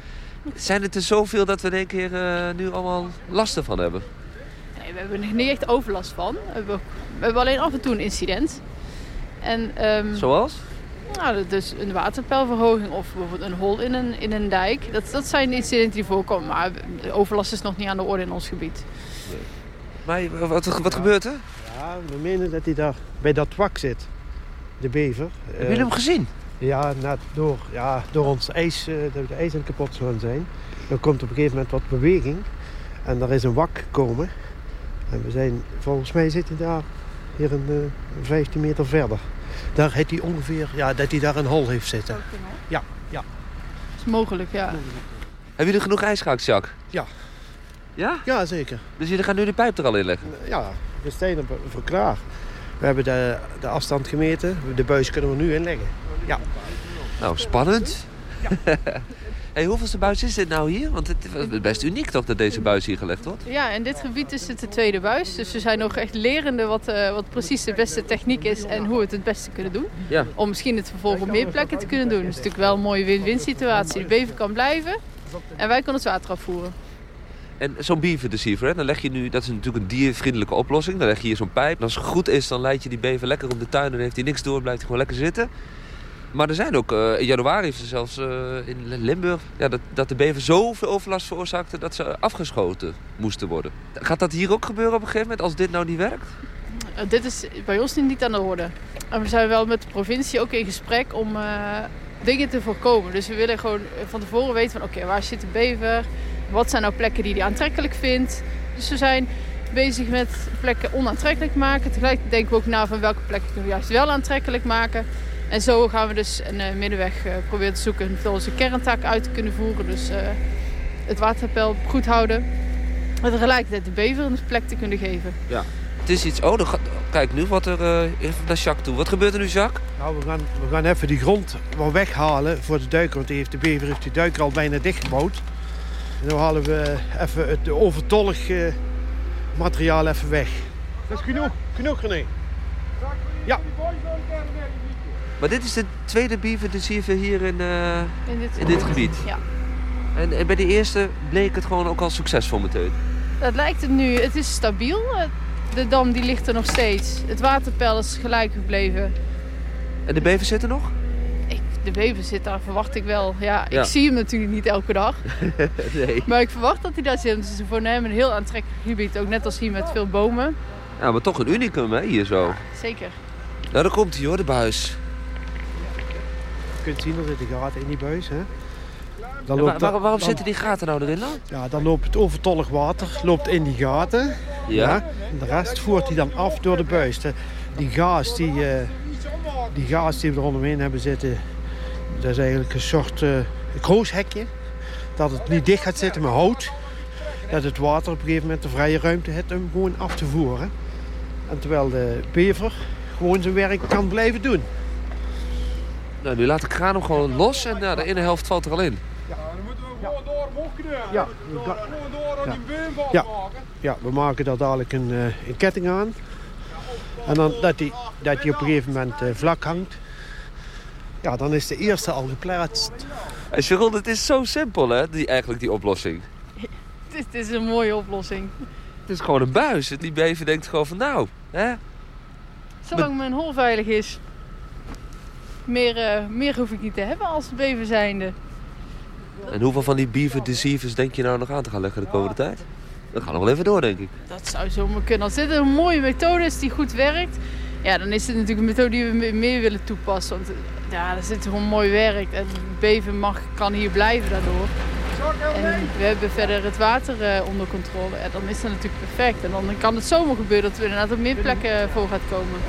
Zijn het er zoveel dat we in één keer uh, nu allemaal last ervan hebben? Nee, we hebben er niet echt overlast van. We hebben, we hebben alleen af en toe een incident. En, um, Zoals? Nou, is een waterpeilverhoging of bijvoorbeeld een hol in een, in een dijk. Dat, dat zijn incidenten die voorkomen, maar overlast is nog niet aan de orde in ons gebied. Maar wat, wat gebeurt er? Ja, we menen dat hij daar bij dat wak zit, de bever. Heb je hem gezien? Ja, net door, ja, door ons ijs, uh, dat de ijs aan het kapot gaan zijn. Dan komt op een gegeven moment wat beweging. En er is een wak gekomen. En we zijn, volgens mij zit hij daar hier een uh, 15 meter verder. Daar heeft hij ongeveer, ja, dat hij daar een hol heeft zitten. Ja, ja. Dat is mogelijk, ja. Hebben jullie genoeg ijs gehakt, Jacques? Ja. Ja? Ja, zeker. Dus jullie gaan nu de pijp er al in leggen? Ja, we er voor klaar. We hebben de, de afstand gemeten. De buis kunnen we nu inleggen. Ja. Nou, spannend. Ja. hey, hoeveelste buis is dit nou hier? Want het is best uniek toch dat deze buis hier gelegd wordt? Ja, in dit gebied is het de tweede buis. Dus we zijn nog echt lerende wat, uh, wat precies de beste techniek is en hoe we het het beste kunnen doen. Ja. Om misschien het vervolg op meer plekken te kunnen doen. Dat is natuurlijk wel een mooie win-win situatie. De bever kan blijven en wij kunnen het water afvoeren. En zo'n beaver deceiver, dan leg je nu, dat is natuurlijk een diervriendelijke oplossing. Dan leg je hier zo'n pijp. En als het goed is, dan leid je die bever lekker om de tuin. Dan heeft hij niks door, blijft hij gewoon lekker zitten. Maar er zijn ook, uh, in januari heeft er zelfs uh, in Limburg... Ja, dat, dat de bever zoveel overlast veroorzaakte dat ze afgeschoten moesten worden. Gaat dat hier ook gebeuren op een gegeven moment als dit nou niet werkt? Uh, dit is bij ons niet aan de orde. En we zijn wel met de provincie ook in gesprek om dingen te voorkomen. Dus we willen gewoon van tevoren weten van oké, waar zit de bever? Wat zijn nou plekken die hij aantrekkelijk vindt? Dus we zijn bezig met plekken onaantrekkelijk maken. Tegelijk denken we ook na van welke plekken kunnen we juist wel aantrekkelijk maken. En zo gaan we dus een uh, middenweg uh, proberen te zoeken om onze kerntaak uit te kunnen voeren. Dus uh, het waterpeil goed houden. En tegelijkertijd de bever een plek te kunnen geven. Ja. Het is iets... Oh, gaat... kijk nu wat er... even naar Jacques toe. Wat gebeurt er nu, Jacques? Nou, we gaan, we gaan even die grond wel weghalen voor de duiker. Want die heeft, de bever heeft die duiker al bijna dichtgebouwd. En dan halen we even het overtollig materiaal even weg. Dat is genoeg. Genoeg, René. Ja. Maar dit is de tweede beaver deceiver hier in, uh, in, dit, in dit gebied? Ja. En, en, bij de eerste bleek het gewoon ook al succesvol meteen? Dat lijkt het nu. Het is stabiel. De dam die ligt er nog steeds. Het waterpeil is gelijk gebleven. En de bever zit er nog? De bever zit daar, verwacht ik wel. Ja, Ja. ik zie hem natuurlijk niet elke dag. nee. Maar ik verwacht dat hij daar zit. Het is voor hem een heel aantrekkelijk gebied. Ook net als hier met veel bomen. Ja, maar toch een unicum hè, hier zo. Zeker. Nou, daar komt hij hoor, de buis. Je kunt zien, er zitten gaten in die buis. Hè? Dan Ja, loopt waar- dat- waarom dan- zitten die gaten nou erin dan? Ja, dan loopt het overtollig water loopt in die gaten. Ja. En de rest voert hij dan af door de buis. De- Die gaas die, eh, die, gaas die we er onderheen hebben zitten... dat is eigenlijk een soort eh krooshekje. Dat het niet dicht gaat zitten met hout. Dat het water op een gegeven moment de vrije ruimte heeft om gewoon af te voeren. En terwijl de bever gewoon zijn werk kan blijven doen. Nou, nu laat de kraan hem gewoon los en nou, de ene helft valt er al in. Ja, we ga- ja. Ja. ja, we maken daar dadelijk een, eh, een ketting aan. En dan dat die, dat die op een gegeven moment eh, vlak hangt. Ja, dan is de eerste al geplaatst. En Sharon, het is zo simpel hè, die, eigenlijk die oplossing. Het is, het een mooie oplossing. Het is gewoon een buis. Die bever denkt gewoon van nou, hè? Zolang mijn hol veilig is. Meer, eh, meer hoef ik niet te hebben als bever zijnde. En hoeveel van die beaver deceivers denk je nou nog aan te gaan leggen de komende tijd? Dat gaat nog wel even door, denk ik. Dat zou zomaar kunnen. Als dit een mooie methode is die goed werkt... Ja, dan is dit natuurlijk een methode die we me- meer willen toepassen. Want eh, ja, er zit gewoon mooi werk. En de bever mag, kan hier blijven daardoor. En we hebben verder het water eh, onder controle. Ja, dan is dat natuurlijk perfect. En dan kan het zomamer gebeuren dat we inderdaad op meer plekken voor gaat komen.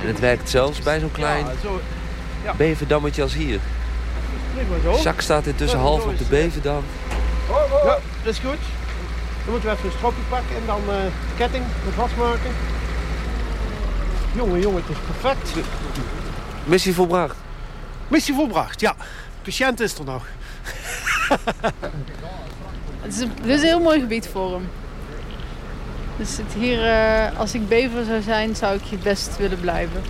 En het werkt zelfs bij zo'n klein beverdammetje als hier. Jacques staat intussen half op de beverdam. Ja, dat is goed. Dan moeten we even een stropje pakken en dan eh, de ketting met vastmaken. Jongen, jongen, het is perfect. Missie volbracht. Missie volbracht, ja. De patiënt is er nog. Het is een, dit is een heel mooi gebied voor hem. Dus het hier, eh, als ik bever zou zijn, zou ik hier best willen blijven.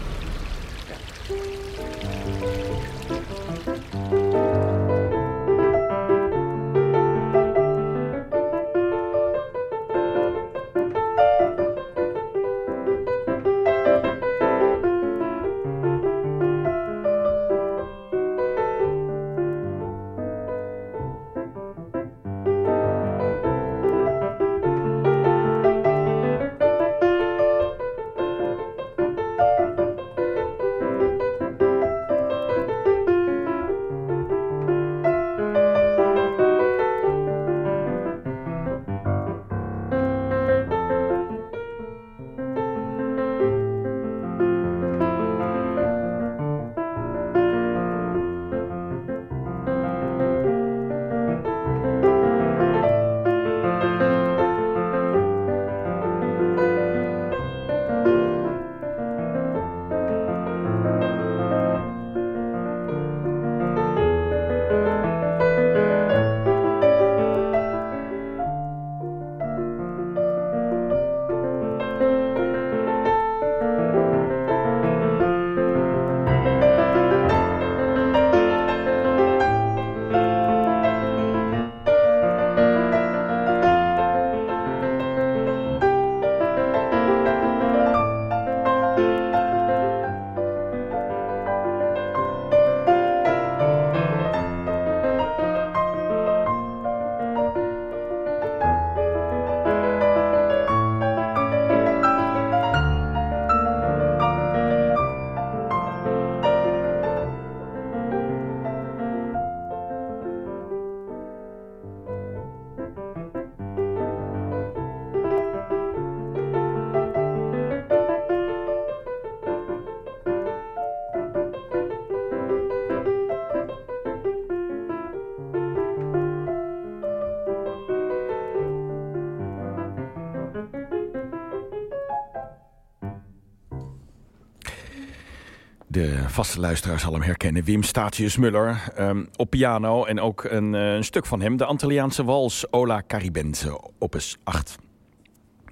Vaste luisteraar zal hem herkennen. Wim Statius-Muller um, op piano en ook een, uh, een, stuk van hem. De Antilliaanse wals Ola Caribense, opus 8.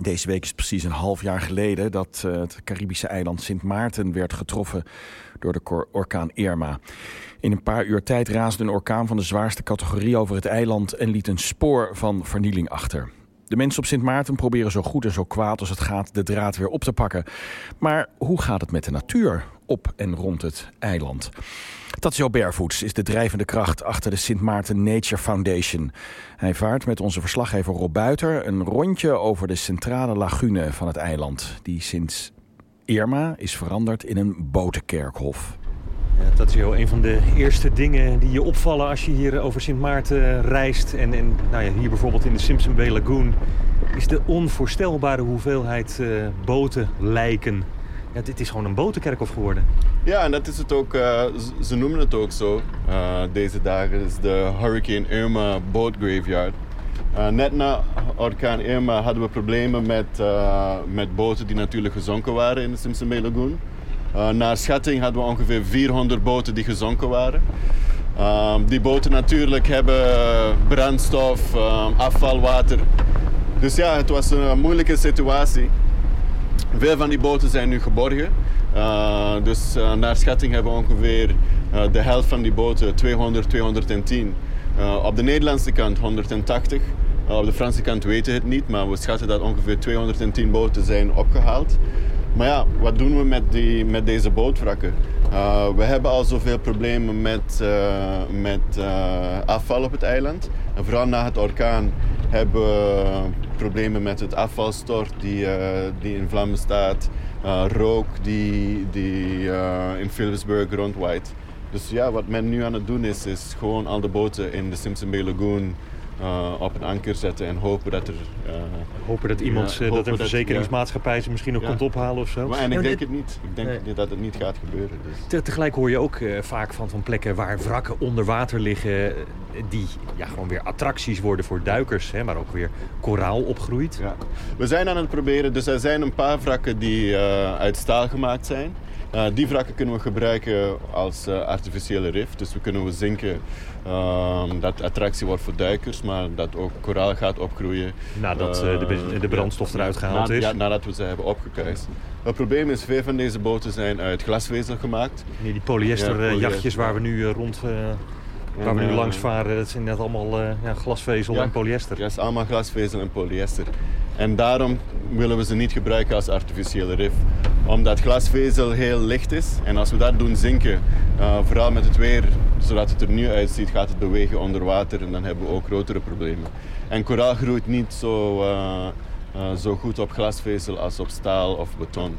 Deze week is precies een half jaar geleden dat uh, het Caribische eiland Sint Maarten werd getroffen door de orkaan Irma. In een paar uur tijd raasde een orkaan van de zwaarste categorie over het eiland en liet een spoor van vernieling achter. De mensen op Sint Maarten proberen zo goed en zo kwaad als het gaat de draad weer op te pakken. Maar hoe gaat het met de natuur op en rond het eiland? Tatio Barefoots is de drijvende kracht achter de Sint Maarten Nature Foundation. Hij vaart met onze verslaggever Rob Buiter een rondje over de centrale lagune van het eiland... die sinds Irma is veranderd in een botenkerkhof. Dat is een van de eerste dingen die je opvallen als je hier over Sint Maarten reist. En, en nou ja, hier bijvoorbeeld in de Simpson Bay Lagoon is de onvoorstelbare hoeveelheid uh, boten lijken. Ja, dit is gewoon een botenkerkhof geworden. Ja, en dat is het ook. Uh, ze noemen het ook zo. Uh, deze dagen is de Hurricane Irma Boat Graveyard. net na orkaan Irma hadden we problemen met, met boten die natuurlijk gezonken waren in de Simpson Bay Lagoon. Naar schatting hadden we ongeveer 400 boten die gezonken waren. Uh, die boten natuurlijk hebben brandstof, uh, afvalwater. Dus ja, het was een moeilijke situatie. Veel van die boten zijn nu geborgen. Uh, dus uh, naar schatting hebben we ongeveer uh, de helft van die boten, 200, 210. op de Nederlandse kant 180. op de Franse kant weten we het niet, maar we schatten dat ongeveer 210 boten zijn opgehaald. Maar ja, wat doen we met, die, met deze bootwrakken? We hebben al zoveel problemen met, met afval op het eiland. En vooral na het orkaan hebben we problemen met het afvalstort die, die in vlammen staat. rook die, die in Philipsburg rondwaait. Dus ja, wat men nu aan het doen is, is gewoon al de boten in de Simpson Bay Lagoon uh, op een anker zetten en hopen dat er... Uh, hopen dat iemand, ja, dat een verzekeringsmaatschappij ja. ze misschien nog ja. komt ophalen of zo. Maar, en ik denk het niet. Ik denk nee. dat het niet gaat gebeuren. Dus. Tegelijk hoor je ook uh, vaak van, van plekken waar wrakken onder water liggen... die ja, gewoon weer attracties worden voor duikers, hè, maar ook weer koraal opgroeit. Ja. We zijn aan het proberen, dus er zijn een paar wrakken die uit staal gemaakt zijn... Uh, die wrakken kunnen we gebruiken als uh, artificiële rif. Dus we kunnen we zinken uh, dat attractie wordt voor duikers, maar dat ook koraal gaat opgroeien. Nadat uh, de, de, brandstof eruit gehaald na, is? Ja, nadat we ze hebben opgekuist. Het probleem is, veel van deze boten zijn uit glasvezel gemaakt. Nee, die polyesterjachtjes ja, waar we nu rond... Waar we nu langs varen, dat zijn net allemaal ja, glasvezel en polyester. Ja, het is allemaal glasvezel en polyester. En daarom willen we ze niet gebruiken als artificiële rif. Omdat glasvezel heel licht is. En als we dat doen zinken, uh, vooral met het weer, zodat het er nu uitziet, gaat het bewegen onder water. En dan hebben we ook grotere problemen. En koraal groeit niet zo, uh, uh, zo goed op glasvezel als op staal of beton.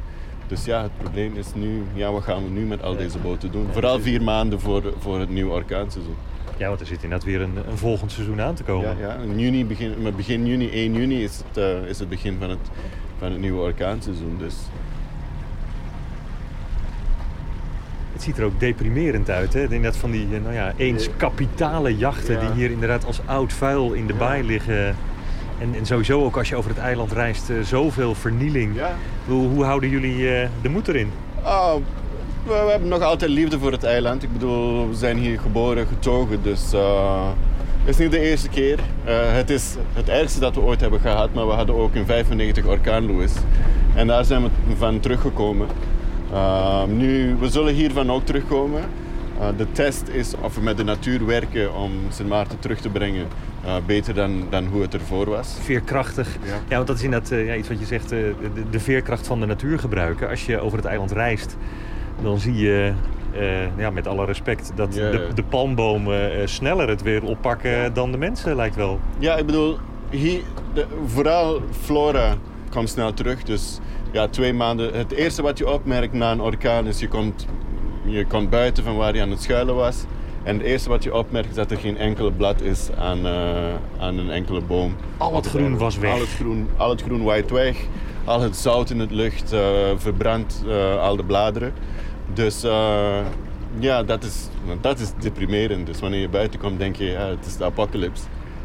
Dus ja, het probleem is nu, ja, wat gaan we nu met al deze boten doen? Vooral vier maanden voor, voor het nieuwe orkaanseizoen. Ja, want er zit inderdaad weer een, een volgend seizoen aan te komen. Ja, ja. In juni, begin, begin juni, 1 juni is het, uh, is het begin van het, van het nieuwe orkaanseizoen. Dus. Het ziet er ook deprimerend uit. Hè? Inderdaad van die nou ja, eens kapitale jachten ja. die hier inderdaad als oud vuil in de baai liggen. En, en, sowieso ook als je over het eiland reist, uh, zoveel vernieling. Hoe, hoe, houden jullie uh, de moed erin? Oh, we, we, hebben nog altijd liefde voor het eiland. Ik bedoel, we zijn hier geboren, getogen, dus uh, het is niet de eerste keer. Uh, het is het ergste dat we ooit hebben gehad, maar we hadden ook in 95 orkaan Louis. En daar zijn we van teruggekomen. Uh, nu, we zullen hiervan ook terugkomen. de test is of we met de natuur werken om Sint Maarten terug te brengen. Beter dan, dan hoe het ervoor was. Veerkrachtig. Ja, ja want dat is inderdaad ja, iets wat je zegt, de, de, veerkracht van de natuur gebruiken. Als je over het eiland reist, dan zie je, ja, met alle respect, dat de, de, palmbomen sneller het weer oppakken dan de mensen, lijkt wel. Ja, ik bedoel, hier, de, vooral flora komt snel terug. Dus ja, twee maanden. Het eerste wat je opmerkt na een orkaan is, je komt, je komt buiten van waar je aan het schuilen was. En het eerste wat je opmerkt is dat er geen enkele blad is aan, uh, aan een enkele boom. Al het groen was weg. Al het groen, al het groen waait weg. Al het zout in het lucht verbrandt al de bladeren. Dus ja, dat is, dat is deprimerend. Dus wanneer je buiten komt denk je, ja, het is de apocalypse.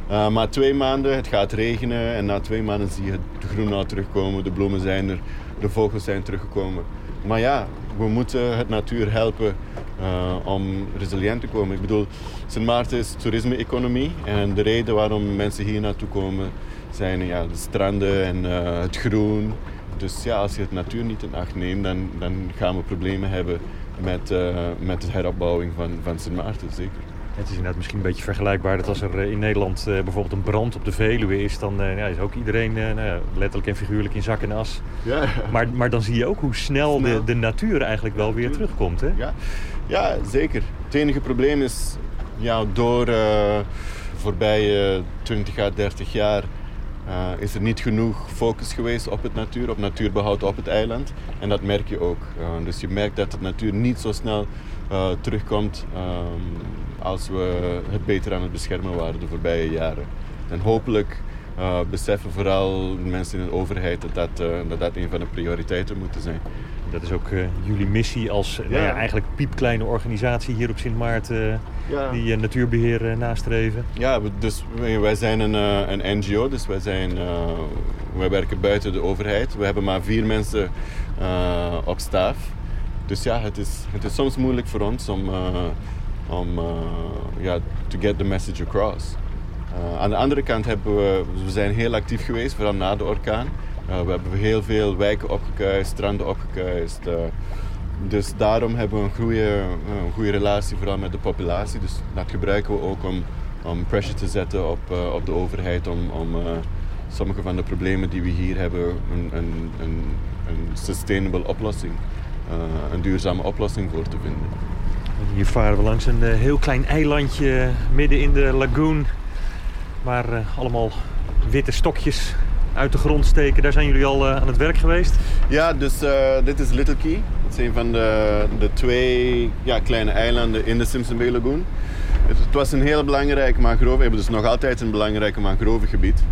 maar twee maanden, het gaat regenen en na twee maanden zie je het groen al terugkomen. De bloemen zijn er, de vogels zijn teruggekomen. Maar ja, we moeten het natuur helpen uh, om resilient te komen. Ik bedoel, Sint Maarten is toerisme-economie. En de reden waarom mensen hier naartoe komen zijn ja, de stranden en uh, het groen. Dus ja, als je het natuur niet in acht neemt, dan, dan gaan we problemen hebben met, uh, met de heropbouwing van, van Sint Maarten, zeker. Het is inderdaad misschien een beetje vergelijkbaar dat als er in Nederland uh, bijvoorbeeld een brand op de Veluwe is, dan uh, ja, is ook iedereen uh, nou, letterlijk en figuurlijk in zak en as. Ja. Maar, maar dan zie je ook hoe snel, snel. De, de natuur eigenlijk wel weer terugkomt. Hè? Ja. ja, zeker. Het enige probleem is ja, door voorbije 20 à 30 jaar uh, is er niet genoeg focus geweest op het natuur, op natuurbehoud op het eiland. En dat merk je ook. Uh, dus je merkt dat de natuur niet zo snel uh, terugkomt um, als we het beter aan het beschermen waren de voorbije jaren. En hopelijk beseffen vooral mensen in de overheid dat dat, een van de prioriteiten moeten zijn. Dat is ook uh, jullie missie als ja. Nou ja, eigenlijk piepkleine organisatie hier op Sint Maarten uh, ja. die uh, natuurbeheer nastreven. Ja, dus wij zijn een, een NGO, dus wij, zijn, wij werken buiten de overheid. We hebben maar vier mensen op staf. Dus ja, het is, het is soms moeilijk voor ons om, om ja, to get the message across. aan de andere kant hebben we, we zijn heel actief geweest, vooral na de orkaan. Uh, we hebben heel veel wijken opgekuist, stranden opgekuist. Uh, dus daarom hebben we een goede, uh, een goede relatie vooral met de populatie. Dus dat gebruiken we ook om, om pressure te zetten op, op de overheid om, om sommige van de problemen die we hier hebben een, een, een, een sustainable oplossing, een duurzame oplossing voor te vinden. Hier varen we langs een heel klein eilandje midden in de lagoon. Waar allemaal witte stokjes uit de grond steken. Daar zijn jullie al uh, aan het werk geweest? Ja, dus uh, dit is Little Key. Het is een van de, de twee ja, kleine eilanden in de Simpson Bay Lagoon. Het, het, was een heel belangrijk mangrove. We hebben dus nog altijd een belangrijk mangrovegebied.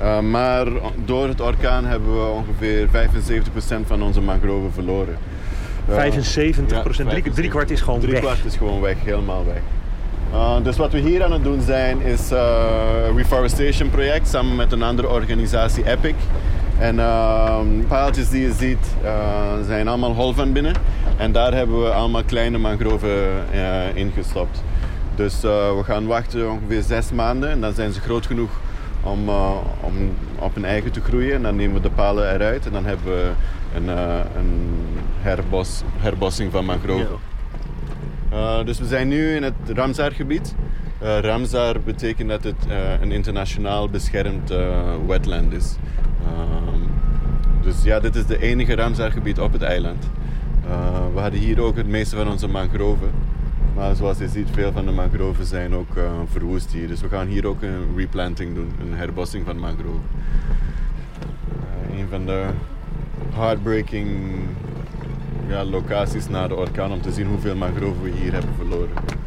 Uh, maar door het orkaan hebben we ongeveer 75% van onze mangroven verloren. 75 procent? Ja, drie, kwart is gewoon drie weg? Drie kwart is gewoon weg, helemaal weg. Uh, dus wat we hier aan het doen zijn is een reforestation project samen met een andere organisatie, EPIC. En uh, paaltjes die je ziet zijn allemaal hol van binnen. En daar hebben we allemaal kleine mangroven in gestopt. Dus we gaan wachten ongeveer zes maanden en dan zijn ze groot genoeg om, om op hun eigen te groeien. En dan nemen we de palen eruit en dan hebben we een, een herbos, herbossing van mangroven. Uh, dus we zijn nu in het Ramsar-gebied. Uh, Ramsar betekent dat het uh, een internationaal beschermd wetland is. Ehm, dus ja, dit is de enige Ramsar-gebied op het eiland. we hadden hier ook het meeste van onze mangroven. Maar zoals je ziet, veel van de mangroven zijn ook verwoest hier. Dus we gaan hier ook een replanting doen, een herbossing van mangroven. een van de heartbreaking ja, locaties na de orkaan om te zien hoeveel mangroven we hier hebben verloren.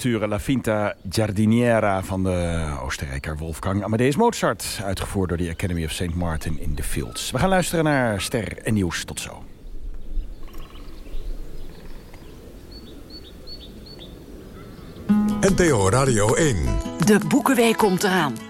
De ouverture La Finta Giardiniera van de Oostenrijker Wolfgang Amadeus Mozart. Uitgevoerd door de Academy of St. Martin in the Fields. We gaan luisteren naar Ster en Nieuws. Tot zo. NTO Radio 1. De Boekenweek komt eraan.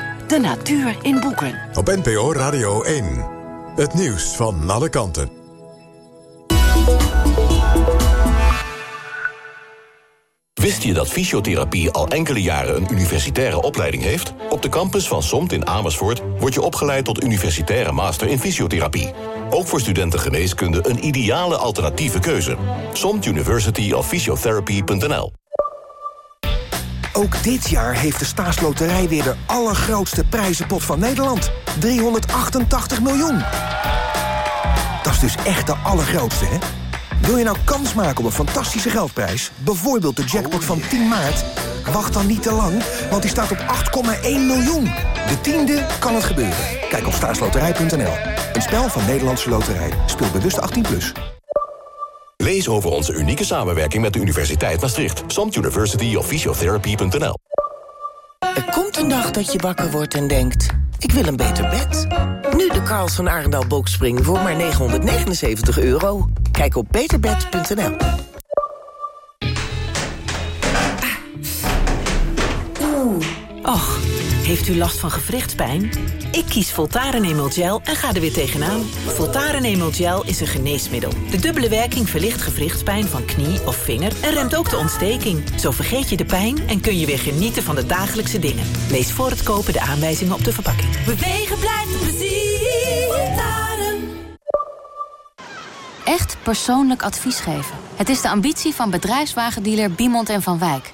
De natuur in boeken. Op NPO Radio 1. Het nieuws van alle kanten. Wist je dat fysiotherapie al enkele jaren een universitaire opleiding heeft? Op de campus van SOMT in Amersfoort word je opgeleid tot universitaire master in fysiotherapie. Ook voor studenten geneeskunde een ideale alternatieve keuze. SOMT University of Physiotherapy.nl Ook dit jaar heeft de staatsloterij weer de allergrootste prijzenpot van Nederland. 388 miljoen. Dat is dus echt de allergrootste, hè? Wil je nou kans maken op een fantastische geldprijs? Bijvoorbeeld de jackpot van 10 maart? Wacht dan niet te lang, want die staat op 8,1 miljoen. De tiende kan het gebeuren. Kijk op staatsloterij.nl. Een spel van Nederlandse Loterij. Speel bewust 18+. Plus. Lees over onze unieke samenwerking met de Universiteit Maastricht. SOMT University of Physiotherapy.nl Er komt een dag dat je wakker wordt en denkt... ik wil een beter bed. Nu de Karls van Arendal Boxspring voor maar 979 euro. Kijk op beterbed.nl. Oeh. Och, heeft u last van gewrichtspijn? Ik kies Voltaren Emel Gel en ga er weer tegenaan. Voltaren Emel Gel is een geneesmiddel. De dubbele werking verlicht gewrichtspijn van knie of vinger... en remt ook de ontsteking. Zo vergeet je de pijn en kun je weer genieten van de dagelijkse dingen. Lees voor het kopen de aanwijzingen op de verpakking. Bewegen blijft plezier. Voltaren. Echt persoonlijk advies geven. Het is de ambitie van bedrijfswagendealer Biemond en Van Wijk.